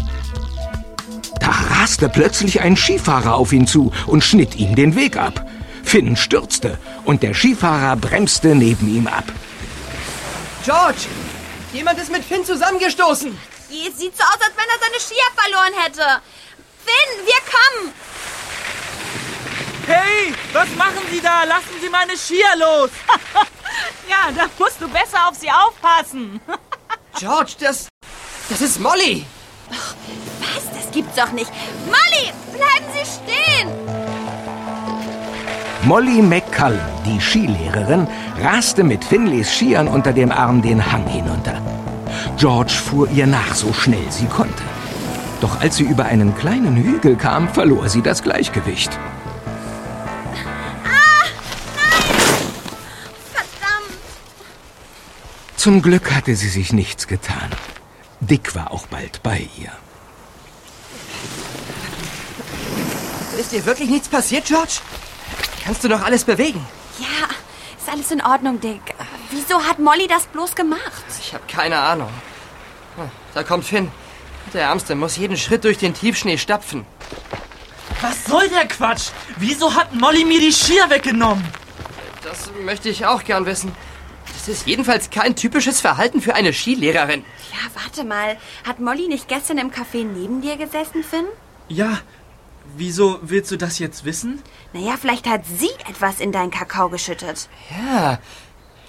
S1: Da raste plötzlich ein Skifahrer auf ihn zu und schnitt ihm den Weg ab. Finn stürzte und der Skifahrer bremste neben ihm ab.
S3: George, jemand ist mit Finn zusammengestoßen.
S5: Es sieht so aus, als wenn er seine Skier verloren hätte. Finn, wir kommen.
S8: Hey, was machen Sie da? Lassen Sie meine Skier los. <laughs>
S10: Ja, da musst du besser auf sie aufpassen. <laughs>
S3: George, das. Das ist Molly.
S5: Was? Das gibt's doch nicht. Molly, bleiben Sie stehen.
S1: Molly McCullum, die Skilehrerin, raste mit Finleys Skiern unter dem Arm den Hang hinunter. George fuhr ihr nach, so schnell sie konnte. Doch als sie über einen kleinen Hügel kam, verlor sie das Gleichgewicht.
S5: Verdammt.
S1: Zum Glück hatte sie sich nichts getan. Dick war auch bald bei ihr.
S3: Ist dir wirklich nichts passiert, George? Kannst du noch alles bewegen?
S5: Ja, ist alles in Ordnung, Dick. Wieso hat Molly das bloß gemacht?
S3: Ich habe keine Ahnung. Da kommt Finn. Der Ärmste muss jeden Schritt durch den Tiefschnee stapfen.
S8: Was soll der Quatsch? Wieso hat Molly mir die Skier weggenommen?
S3: Das möchte ich auch gern wissen. Das ist jedenfalls kein typisches Verhalten für eine Skilehrerin.
S5: Ja, warte mal. Hat Molly nicht gestern im Café neben dir gesessen, Finn?
S8: Ja, Wieso willst du das jetzt wissen?
S5: Naja, vielleicht hat sie etwas in deinen Kakao geschüttet.
S3: Ja,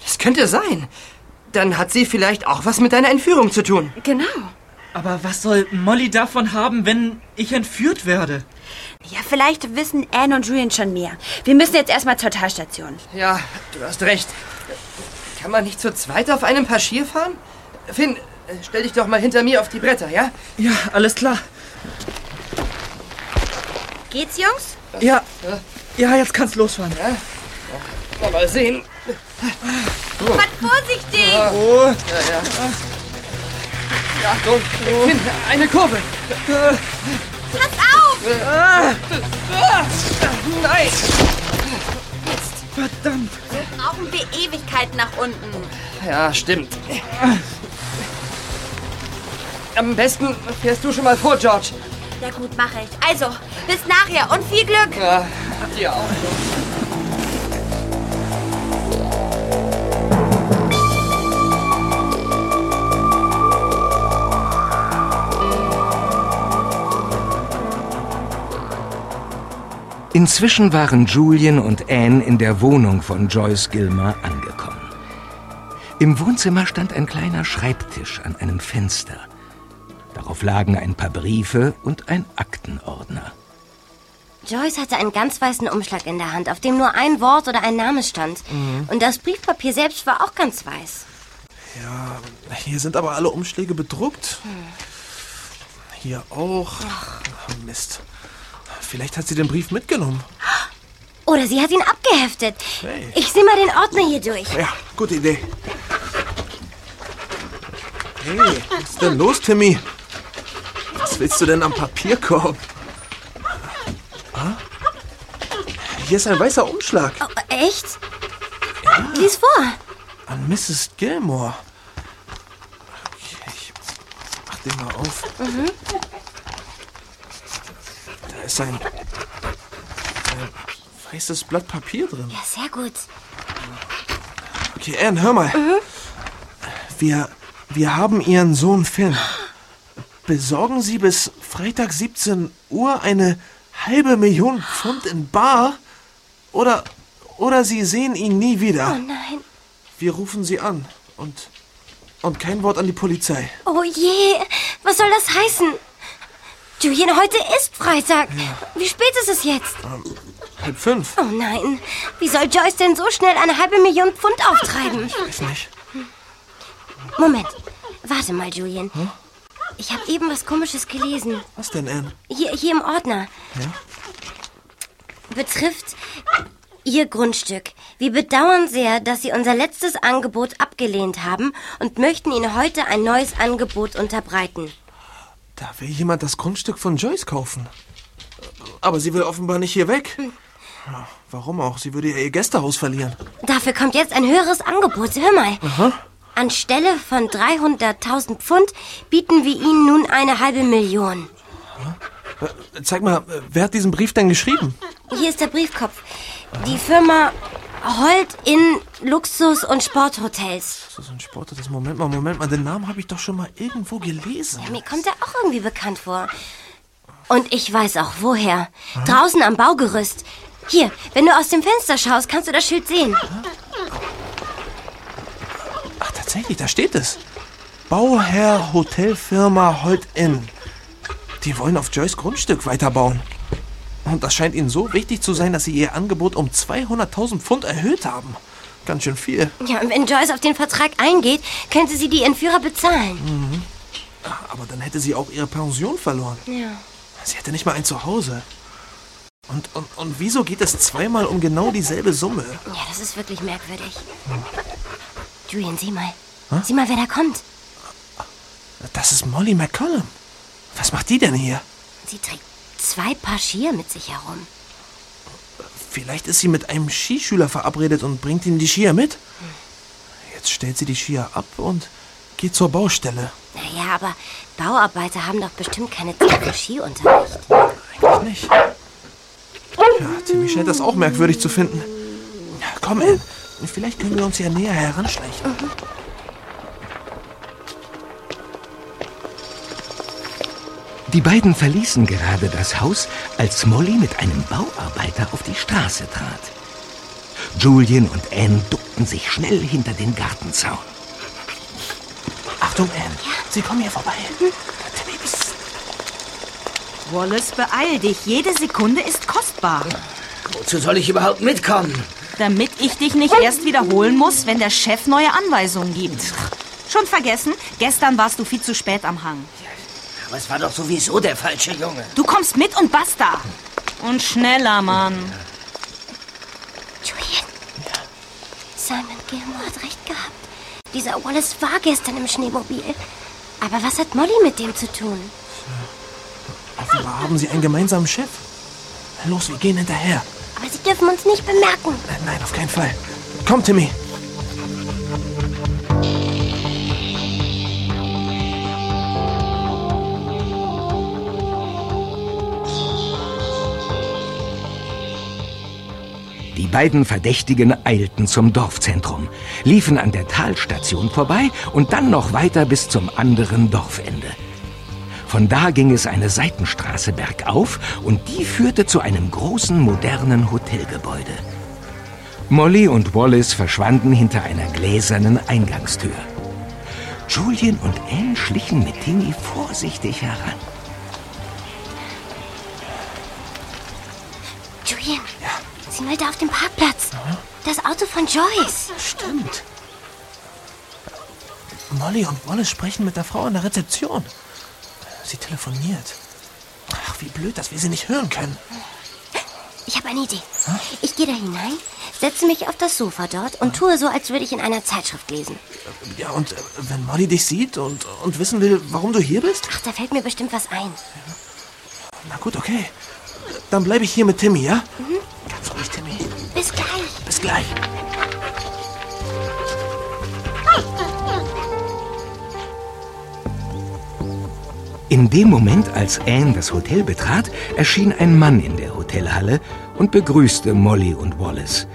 S3: das könnte sein. Dann hat sie vielleicht auch was mit deiner Entführung zu tun.
S5: Genau.
S8: Aber was soll Molly davon haben, wenn ich entführt werde?
S5: Ja, vielleicht wissen Anne und Julian schon mehr. Wir müssen jetzt erstmal zur Talstation.
S3: Ja, du hast recht. Kann man nicht zu zweit auf einem Paschier fahren? Finn, stell dich doch mal hinter mir auf die Bretter, ja?
S8: Ja, alles klar.
S5: Geht's, Jungs?
S8: Ja. Ja, jetzt kannst losfahren.
S3: Ja? Mal sehen.
S5: Fahrt vorsichtig!
S8: Oh.
S3: Ja, ja. Ja, Achtung. Finn, eine Kurve.
S5: Pass auf!
S3: Ah. Nein!
S8: Verdammt.
S5: So brauchen wir Ewigkeiten nach unten.
S3: Ja, stimmt. Am besten fährst du schon mal vor, George.
S5: Ja gut, mache ich. Also, bis nachher und viel Glück.
S3: Ja, dir auch.
S1: Inzwischen waren Julian und Anne in der Wohnung von Joyce Gilmer angekommen. Im Wohnzimmer stand ein kleiner Schreibtisch an einem Fenster. Darauf lagen ein paar Briefe und ein Aktenordner.
S6: Joyce hatte einen ganz weißen Umschlag in der Hand, auf dem nur ein Wort oder ein Name stand.
S4: Mhm.
S6: Und das Briefpapier selbst war auch ganz weiß.
S4: Ja, hier sind aber alle Umschläge bedruckt. Hier auch. Oh, Mist. Vielleicht hat sie den Brief mitgenommen.
S6: Oder sie hat ihn abgeheftet.
S4: Hey.
S6: Ich sehe mal den Ordner hier durch.
S4: Ja, gute Idee. Hey, was ist denn los, Timmy? Was willst du denn am Papierkorb? Ah? Hier ist ein weißer Umschlag
S6: Oh, echt? Lies vor.
S4: an Mrs. Gilmore. Okay, ich mach den mal auf.
S6: Mhm.
S4: Da ist ein, ein weißes Blatt Papier drin.
S6: Ja, sehr gut.
S4: Okay, Anne, hör mal. Wir, wir haben Ihren Sohn Finn. Besorgen Sie bis Freitag 17 Uhr eine halbe Million Pfund in Bar oder, oder Sie sehen ihn nie wieder.
S6: Oh nein.
S4: Wir rufen Sie an und, und kein Wort an die Polizei.
S6: Oh je, was soll das heißen? Julian, heute ist Freitag. Wie spät ist es jetzt?
S4: Halb fünf.
S6: Oh nein, wie soll Joyce denn so schnell eine halbe Million Pfund auftreiben?
S4: Ich weiß nicht.
S6: Moment, warte mal, Julian. Ich habe eben was Komisches gelesen.
S4: Was denn, Anne?
S6: Hier, hier im Ordner.
S4: Ja?
S6: Betrifft Ihr Grundstück. Wir bedauern sehr, dass Sie unser letztes Angebot abgelehnt haben und möchten Ihnen heute ein neues Angebot unterbreiten.
S4: Da will jemand das Grundstück von Joyce kaufen. Aber sie will offenbar nicht hier weg. Ja, Warum auch? Sie würde ja ihr Gästehaus verlieren.
S6: Dafür kommt jetzt ein höheres Angebot. Hör mal.
S4: Aha.
S6: Anstelle von 300.000 Pfund bieten wir Ihnen nun eine halbe Million.
S4: Zeig mal, wer hat diesen Brief denn geschrieben?
S6: Hier ist der Briefkopf. Die Firma Holt in Luxus- und Sporthotels.
S4: Das ist ein Sport. Das Moment mal, Moment mal. Den Namen habe ich doch schon mal irgendwo gelesen.
S6: Ja, mir kommt er auch irgendwie bekannt vor. Und ich weiß auch woher. Draußen am Baugerüst. Hier, wenn du aus dem Fenster schaust, kannst du das Schild sehen.
S4: Ach, tatsächlich, da steht es. Bauherr Hotelfirma Holt Inn. Die wollen auf Joyce Grundstück weiterbauen. Und das scheint ihnen so wichtig zu sein, dass sie ihr Angebot um 200.000 Pfund erhöht haben. Ganz schön viel.
S6: Ja, und wenn Joyce auf den Vertrag eingeht, könnte sie die Entführer bezahlen.
S4: Mhm. Aber dann hätte sie auch ihre Pension verloren.
S6: Ja.
S4: Sie hätte nicht mal ein Zuhause. Und, und, und wieso geht es zweimal um genau dieselbe Summe?
S6: Ja, das ist wirklich merkwürdig. Julian, sieh mal.
S4: Hä?
S6: Sieh mal, wer da kommt.
S4: Das ist Molly McCollum. Was macht die denn hier?
S6: Sie trägt zwei Paar Skier mit sich herum.
S4: Vielleicht ist sie mit einem Skischüler verabredet und bringt ihm die Skier mit. Jetzt stellt sie die Skier ab und geht zur Baustelle.
S6: Naja, aber Bauarbeiter haben doch bestimmt keine Zeit für Skiunterricht.
S4: Eigentlich nicht. Ja, Timmy scheint das auch merkwürdig zu finden. Ja, komm, Anne. Vielleicht können wir uns ja näher heranschleichen.
S6: Mhm.
S1: Die beiden verließen gerade das Haus, als Molly mit einem Bauarbeiter auf die Straße trat. Julian und Anne duckten sich schnell hinter den Gartenzaun.
S4: Achtung, Anne. Sie kommen hier vorbei. Bis...
S10: Wallace, beeil dich. Jede Sekunde ist kostbar.
S12: Wozu soll ich überhaupt mitkommen?
S10: Damit ich dich nicht erst wiederholen muss, wenn der Chef neue Anweisungen gibt. Schon vergessen? Gestern warst du viel zu spät am Hang.
S12: Aber es war doch sowieso der falsche Junge.
S10: Du kommst mit und basta. Und schneller, Mann.
S6: Julian. Simon Gilmore hat recht gehabt. Dieser Wallace war gestern im Schneemobil. Aber was hat Molly mit dem zu tun?
S4: Offenbar haben sie einen gemeinsamen Chef. Los, wir gehen hinterher.
S6: Aber sie dürfen uns nicht bemerken.
S4: Nein, nein, auf keinen Fall. Komm, Timmy.
S1: Die beiden Verdächtigen eilten zum Dorfzentrum, liefen an der Talstation vorbei und dann noch weiter bis zum anderen Dorfende. Von da ging es eine Seitenstraße bergauf und die führte zu einem großen modernen Hotelgebäude. Molly und Wallace verschwanden hinter einer gläsernen Eingangstür. Julian und Anne schlichen mit Timmy vorsichtig heran.
S6: Julian. Ja. Sieh mal da auf dem Parkplatz. Das Auto von Joyce.
S4: Stimmt. Molly und Wallace sprechen mit der Frau an der Rezeption. Sie telefoniert. Ach, wie blöd, dass wir sie nicht hören können.
S6: Ich habe eine Idee. Ich gehe da hinein, setze mich auf das Sofa dort und tue so, als würde ich in einer Zeitschrift lesen.
S4: Ja, und äh, wenn Molly dich sieht und, und wissen will, warum du hier bist?
S6: Ach, da fällt mir bestimmt was ein.
S4: Na gut, okay. Dann bleibe ich hier mit Timmy, ja?
S6: Mhm.
S4: Ganz ruhig, Timmy.
S6: Bis gleich.
S4: Bis gleich.
S1: In dem Moment, als Anne das Hotel betrat, erschien ein Mann in der Hotelhalle und begrüßte Molly und Wallace.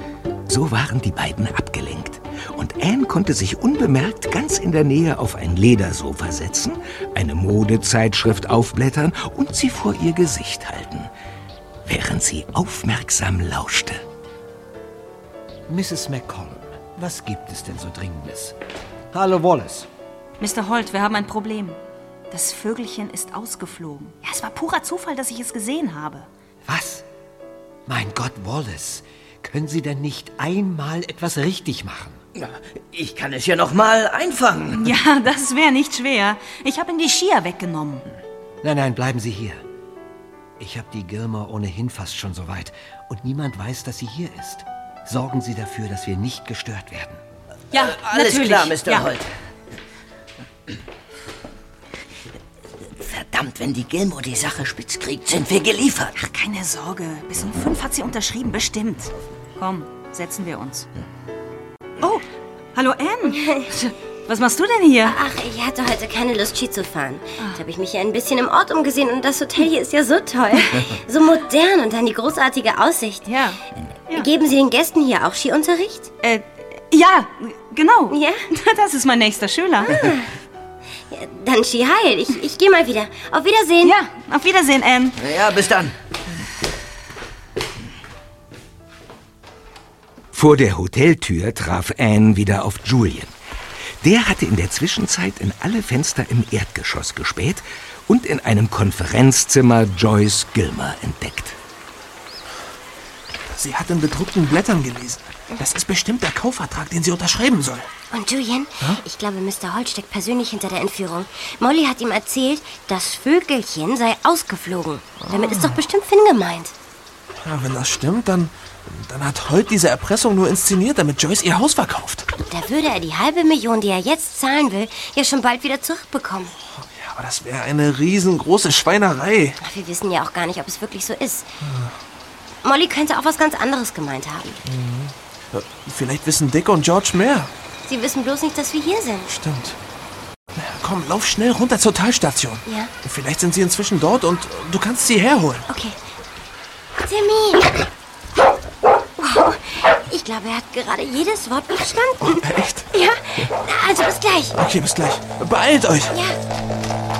S1: So waren die beiden abgelenkt. Und Anne konnte sich unbemerkt ganz in der Nähe auf ein Ledersofa setzen, eine Modezeitschrift aufblättern und sie vor ihr Gesicht halten, während sie aufmerksam lauschte.
S15: Mrs. McCollum, was gibt es denn so Dringendes? Hallo, Wallace.
S10: Mr. Holt, wir haben ein Problem. Das Vögelchen ist ausgeflogen. Ja, es war purer Zufall, dass ich es gesehen habe.
S15: Was? Mein Gott, Wallace, können Sie denn nicht einmal etwas richtig machen?
S12: Ich kann es ja noch mal einfangen. <laughs>
S10: Ja, das wäre nicht schwer. Ich habe ihm die Skier weggenommen.
S15: Nein, nein, bleiben Sie hier. Ich habe die Gilmore ohnehin fast schon so weit und niemand weiß, dass sie hier ist. Sorgen Sie dafür, dass wir nicht gestört werden.
S10: Ja,
S12: Alles
S10: natürlich.
S12: klar, Mr.
S10: Ja.
S12: Holt. Verdammt, wenn die Gilmore die Sache spitz kriegt, sind wir geliefert.
S10: Ach, keine Sorge. Bis um fünf hat sie unterschrieben, bestimmt. Komm, setzen wir uns. Oh, hallo Anne. <laughs> Was machst du denn hier?
S6: Ach, ich hatte heute keine Lust, Ski zu fahren. Da habe ich mich ja ein bisschen im Ort umgesehen und das Hotel hier ist ja so toll. <laughs> So modern und dann die großartige Aussicht.
S10: Ja.
S6: Geben Sie den Gästen hier auch Skiunterricht?
S10: Äh, ja, genau.
S6: Ja? <laughs>
S10: Das ist mein nächster Schüler.
S6: Ja, dann Ski heil. Ich, ich gehe mal wieder. Auf Wiedersehen.
S10: Ja, auf Wiedersehen, Anne.
S12: Ja, bis dann.
S1: Vor der Hoteltür traf Anne wieder auf Julian. Der hatte in der Zwischenzeit in alle Fenster im Erdgeschoss gespäht und in einem Konferenzzimmer Joyce Gilmer entdeckt.
S4: Sie hat in bedruckten Blättern gelesen. Das ist bestimmt der Kaufvertrag, den sie unterschreiben soll.
S6: Und Julian, ich glaube, Mr. Holt steckt persönlich hinter der Entführung. Molly hat ihm erzählt, das Vögelchen sei ausgeflogen. Damit ist doch bestimmt Finn gemeint.
S4: Ja, wenn das stimmt, dann, dann hat Holt diese Erpressung nur inszeniert, damit Joyce ihr Haus verkauft.
S6: Da würde er die halbe Million, die er jetzt zahlen will, ja schon bald wieder zurückbekommen.
S4: Ja, aber das wäre eine riesengroße Schweinerei.
S6: Ach, wir wissen ja auch gar nicht, ob es wirklich so ist. Molly könnte auch was ganz anderes gemeint haben.
S4: Ja, Vielleicht wissen Dick und George mehr.
S6: Sie wissen bloß nicht, dass wir hier sind.
S4: Stimmt. Na, komm, lauf schnell runter zur Talstation.
S6: Ja.
S4: Vielleicht sind sie inzwischen dort und du kannst sie herholen.
S6: Okay. Timmy! Wow, ich glaube, er hat gerade jedes Wort verstanden.
S4: Echt?
S6: Ja, also bis gleich.
S4: Okay, bis gleich. Beeilt euch.
S6: Ja.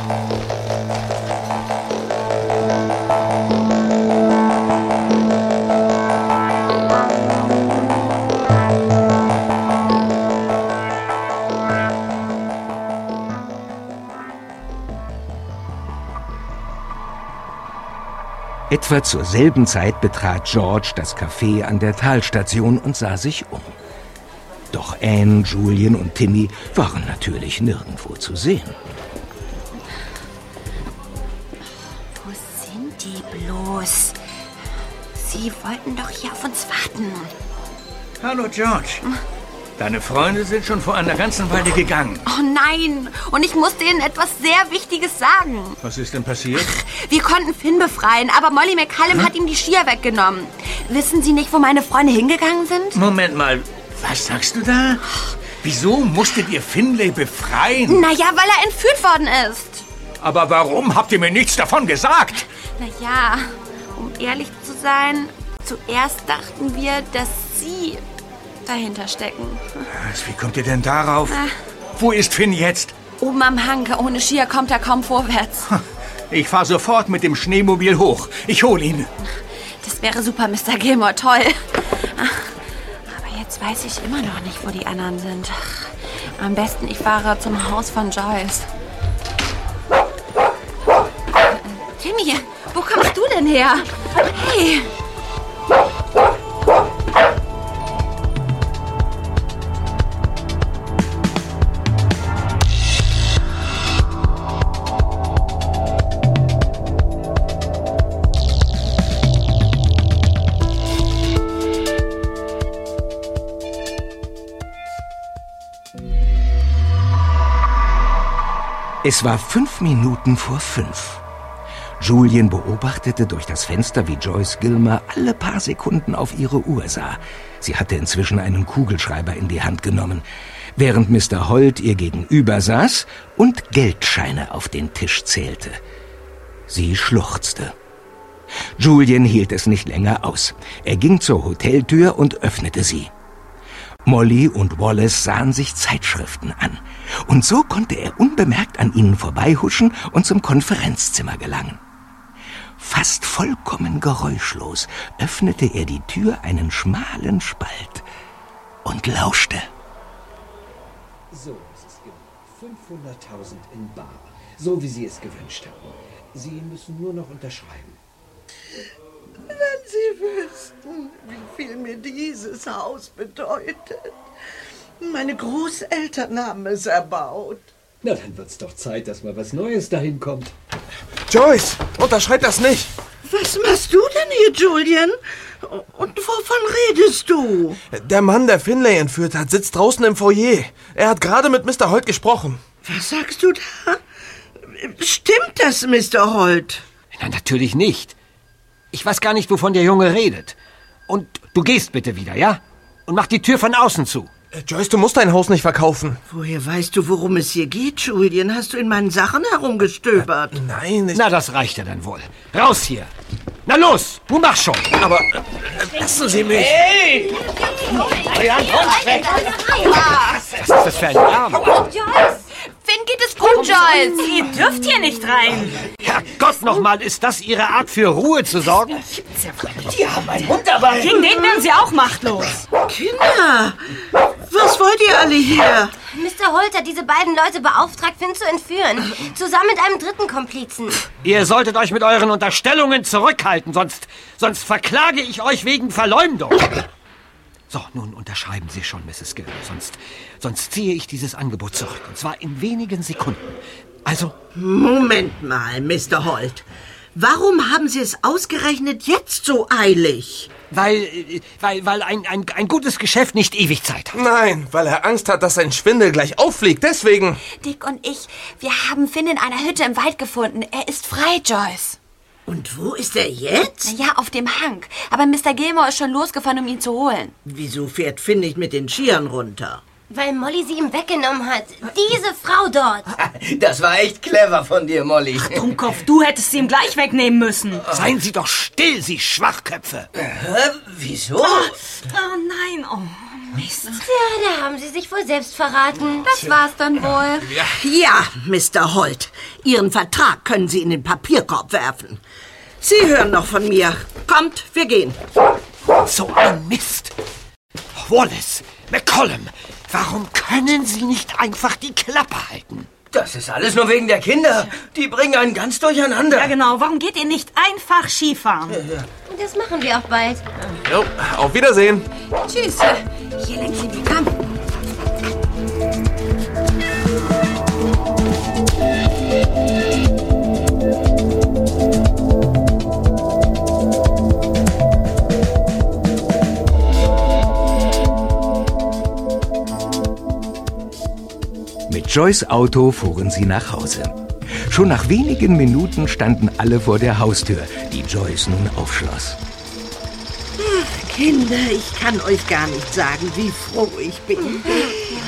S1: Etwa zur selben Zeit betrat George das Café an der Talstation und sah sich um. Doch Anne, Julian und Timmy waren natürlich nirgendwo zu sehen.
S5: Wo sind die bloß? Sie wollten doch hier auf uns warten.
S11: Hallo, George. Deine Freunde sind schon vor einer ganzen Weile gegangen.
S5: Oh nein! Und ich musste Ihnen etwas sehr Wichtiges sagen.
S11: Was ist denn passiert?
S5: Wir konnten Finn befreien, aber Molly McCallum hat ihm die Skier weggenommen. Wissen Sie nicht, wo meine Freunde hingegangen sind?
S11: Moment mal, was sagst du da? Wieso musstet ihr Finlay befreien?
S5: Naja, weil er entführt worden ist.
S11: Aber warum habt ihr mir nichts davon gesagt?
S5: Naja, um ehrlich zu sein, zuerst dachten wir, dass Sie dahinter stecken.
S11: Was, wie kommt ihr denn darauf?
S5: Ah.
S11: Wo ist Finn jetzt?
S5: Oben am Hang, ohne Skier kommt er kaum vorwärts.
S11: Ich fahre sofort mit dem Schneemobil hoch. Ich hol ihn.
S5: Das wäre super, Mr. Gilmore, toll. Ach, Aber jetzt weiß ich immer noch nicht, wo die anderen sind. Am besten, ich fahre zum Haus von Joyce. Äh, Timmy, wo kommst du denn her? Hey!
S1: Es war fünf Minuten vor fünf. Julian beobachtete durch das Fenster, wie Joyce Gilmer alle paar Sekunden auf ihre Uhr sah. Sie hatte inzwischen einen Kugelschreiber in die Hand genommen, während Mr. Holt ihr gegenüber saß und Geldscheine auf den Tisch zählte. Sie schluchzte. Julian hielt es nicht länger aus. Er ging zur Hoteltür und öffnete sie. Molly und Wallace sahen sich Zeitschriften an. Und so konnte er unbemerkt an ihnen vorbeihuschen und zum Konferenzzimmer gelangen. Fast vollkommen geräuschlos öffnete er die Tür einen schmalen Spalt und lauschte.
S15: So, Mrs. Gill. 500.000 in Bar. So wie Sie es gewünscht haben. Sie müssen nur noch unterschreiben.
S9: Wenn Sie wüssten, wie viel mir dieses Haus bedeutet. Meine Großeltern haben es erbaut.
S15: Na, dann wird's doch Zeit, dass mal was Neues dahin kommt.
S4: Joyce, unterschreib das nicht.
S9: Was machst du denn hier, Julian? Und wovon redest du?
S4: Der Mann, der Finlay entführt hat, sitzt draußen im Foyer. Er hat gerade mit Mr. Holt gesprochen.
S9: Was sagst du da? Stimmt das, Mr. Holt?
S15: Na, natürlich nicht. Ich weiß gar nicht, wovon der Junge redet. Und du gehst bitte wieder, ja? Und mach die Tür von außen zu.
S4: Äh, Joyce, du musst dein Haus nicht verkaufen.
S9: Woher weißt du, worum es hier geht, Julian? Hast du in meinen Sachen herumgestöbert?
S4: Nein, ich...
S15: Na, das reicht ja dann wohl. Raus hier. Na los, du mach schon.
S4: Aber äh, lassen Sie mich.
S12: Hey! Hund weg!
S15: Was ist das für ein Lärm?
S5: Joyce! Finn geht es gut, Joyce!
S10: Ihr dürft hier nicht rein.
S15: Herrgott nochmal, ist das Ihre Art für Ruhe zu sorgen?
S12: Die haben einen Hund dabei!
S10: Gegen den wären sie auch machtlos.
S9: Kinder, was wollt ihr alle hier?
S6: Mr. Holt hat diese beiden Leute beauftragt, Finn zu entführen. Zusammen mit einem dritten Komplizen.
S15: Ihr solltet euch mit euren Unterstellungen zurückhalten, sonst, sonst verklage ich euch wegen Verleumdung. So, nun unterschreiben Sie schon, Mrs. Gill, sonst, sonst ziehe ich dieses Angebot zurück, und zwar in wenigen Sekunden. Also,
S9: Moment mal, Mr. Holt. Warum haben Sie es ausgerechnet jetzt so eilig?
S15: weil, weil, weil ein, ein, ein gutes Geschäft nicht ewig Zeit hat.
S4: Nein, weil er Angst hat, dass sein Schwindel gleich auffliegt. Deswegen.
S5: Dick und ich, wir haben Finn in einer Hütte im Wald gefunden. Er ist frei, Joyce.
S9: Und wo ist er jetzt?
S5: Ja, auf dem Hang. Aber Mr. Gilmore ist schon losgefahren, um ihn zu holen.
S9: Wieso fährt Finn nicht mit den Skiern runter?
S6: Weil Molly sie ihm weggenommen hat. Diese Frau dort. <laughs>
S12: Das war echt clever von dir, Molly.
S10: Dummkopf, du hättest sie ihm gleich wegnehmen müssen.
S15: Seien Sie doch still, Sie Schwachköpfe.
S12: Hä? Wieso?
S10: Oh nein, oh Mist.
S6: Ja, da haben sie sich wohl selbst verraten.
S5: Das war's dann wohl.
S9: Ja, Mr. Holt. Ihren Vertrag können Sie in den Papierkorb werfen. Sie hören noch von mir. Kommt, wir gehen.
S15: So ein Mist. Wallace, McCollum, warum können Sie nicht einfach die Klappe halten?
S12: Das ist alles nur wegen der Kinder. Die bringen einen ganz durcheinander.
S10: Ja, genau. Warum geht ihr nicht einfach Skifahren?
S6: Das machen wir auch bald.
S4: Jo, auf Wiedersehen.
S5: Tschüss. Hier lenkt sie mich. Komm.
S1: Mit Joyce Auto fuhren sie nach Hause. Schon nach wenigen Minuten standen alle vor der Haustür, die Joyce nun aufschloss.
S9: Kinder, ich kann euch gar nicht sagen, wie froh ich bin.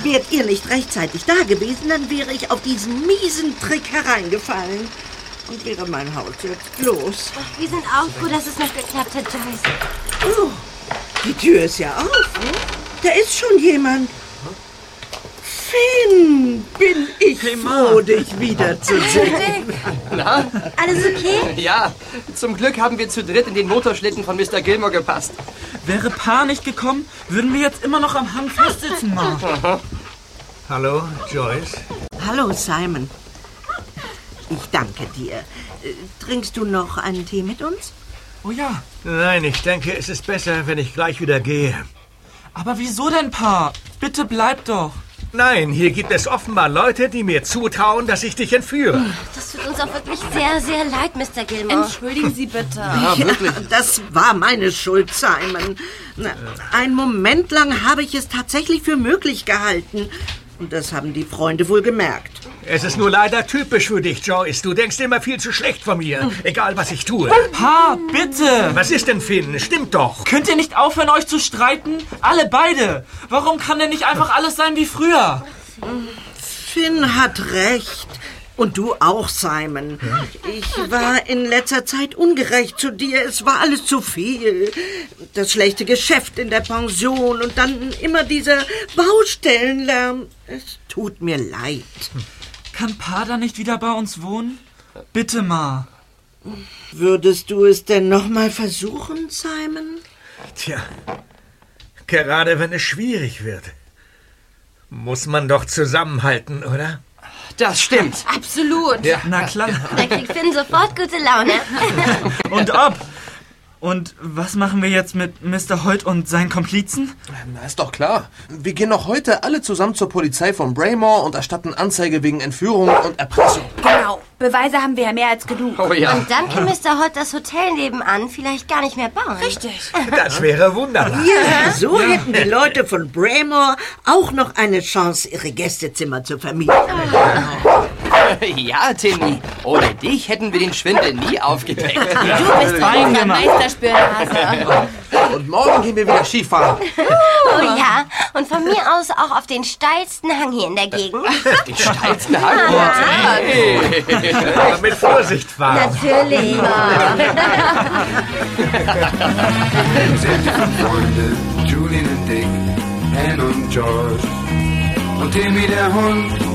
S9: Wärt ihr nicht rechtzeitig da gewesen, dann wäre ich auf diesen miesen Trick hereingefallen. Und wäre mein Haus jetzt los.
S6: Wir sind auch froh, dass es noch geklappt hat, Joyce.
S9: Oh, die Tür ist ja auf. Da ist schon jemand. Finn, bin ich froh, dich wiederzusehen.
S3: Na?
S6: Alles okay?
S3: Ja, zum Glück haben wir zu dritt in den Motorschlitten von Mr. Gilmore gepasst.
S8: Wäre Pa nicht gekommen, würden wir jetzt immer noch am Hang festsitzen, Ma.
S11: Hallo, Joyce.
S9: Hallo, Simon. Ich danke dir. Trinkst du noch einen Tee mit uns?
S8: Oh ja.
S11: Nein, ich denke, es ist besser, wenn ich gleich wieder gehe.
S8: Aber wieso denn, Pa? Bitte bleib doch.
S11: Nein, hier gibt es offenbar Leute, die mir zutrauen, dass ich dich entführe.
S6: Das tut uns auch wirklich sehr, sehr leid, Mr. Gilmore.
S5: Entschuldigen Sie bitte.
S3: Ja, wirklich.
S9: Das war meine Schuld, Simon. Einen Moment lang habe ich es tatsächlich für möglich gehalten. Und das haben die Freunde wohl gemerkt.
S11: Es ist nur leider typisch für dich, Joyce. Du denkst immer viel zu schlecht von mir, egal was ich tue.
S8: Pa, bitte!
S11: Was ist denn, Finn? Stimmt doch.
S8: Könnt ihr nicht aufhören, euch zu streiten? Alle beide! Warum kann denn nicht einfach alles sein wie früher?
S9: Finn hat recht. Und du auch, Simon. Ich war in letzter Zeit ungerecht zu dir. Es war alles zu viel. Das schlechte Geschäft in der Pension und dann immer dieser Baustellenlärm. Es tut mir leid.
S8: Kann Pa da nicht wieder bei uns wohnen? Bitte, Ma.
S9: Würdest du es denn noch mal versuchen, Simon?
S11: Tja, gerade wenn es schwierig wird, muss man doch zusammenhalten, oder?
S3: Das stimmt. <laughs>
S5: Absolut.
S3: Ja.
S8: Na klar.
S6: Da kriegt Finn sofort gute Laune. <laughs>
S8: Und ob. Und was machen wir jetzt mit Mr. Hoyt und seinen Komplizen?
S4: Na, ist doch klar. Wir gehen noch heute alle zusammen zur Polizei von Braymore und erstatten Anzeige wegen Entführung und Erpressung.
S5: Genau. Beweise haben wir ja mehr als genug.
S3: Oh ja.
S6: Und dann kann Mr. Holt das Hotel nebenan vielleicht gar nicht mehr bauen.
S5: Richtig.
S11: Das wäre wunderbar.
S9: Ja, so hätten die Leute von Braymore auch noch eine Chance, ihre Gästezimmer zu vermieten. <laughs>
S3: Ja, Timmy. Ohne dich hätten wir den Schwindel nie aufgedeckt.
S5: Du bist unser Meisterspürhase.
S4: Und morgen gehen wir wieder Skifahren.
S6: Oh ja, und von mir aus auch auf den steilsten Hang hier in der Gegend. <laughs>
S3: Den steilsten Hang.
S11: Aber mit Vorsicht fahren.
S6: Natürlich.
S2: Wir sind Freunde, Julian und Dick, Anne und George und Timmy der Hund.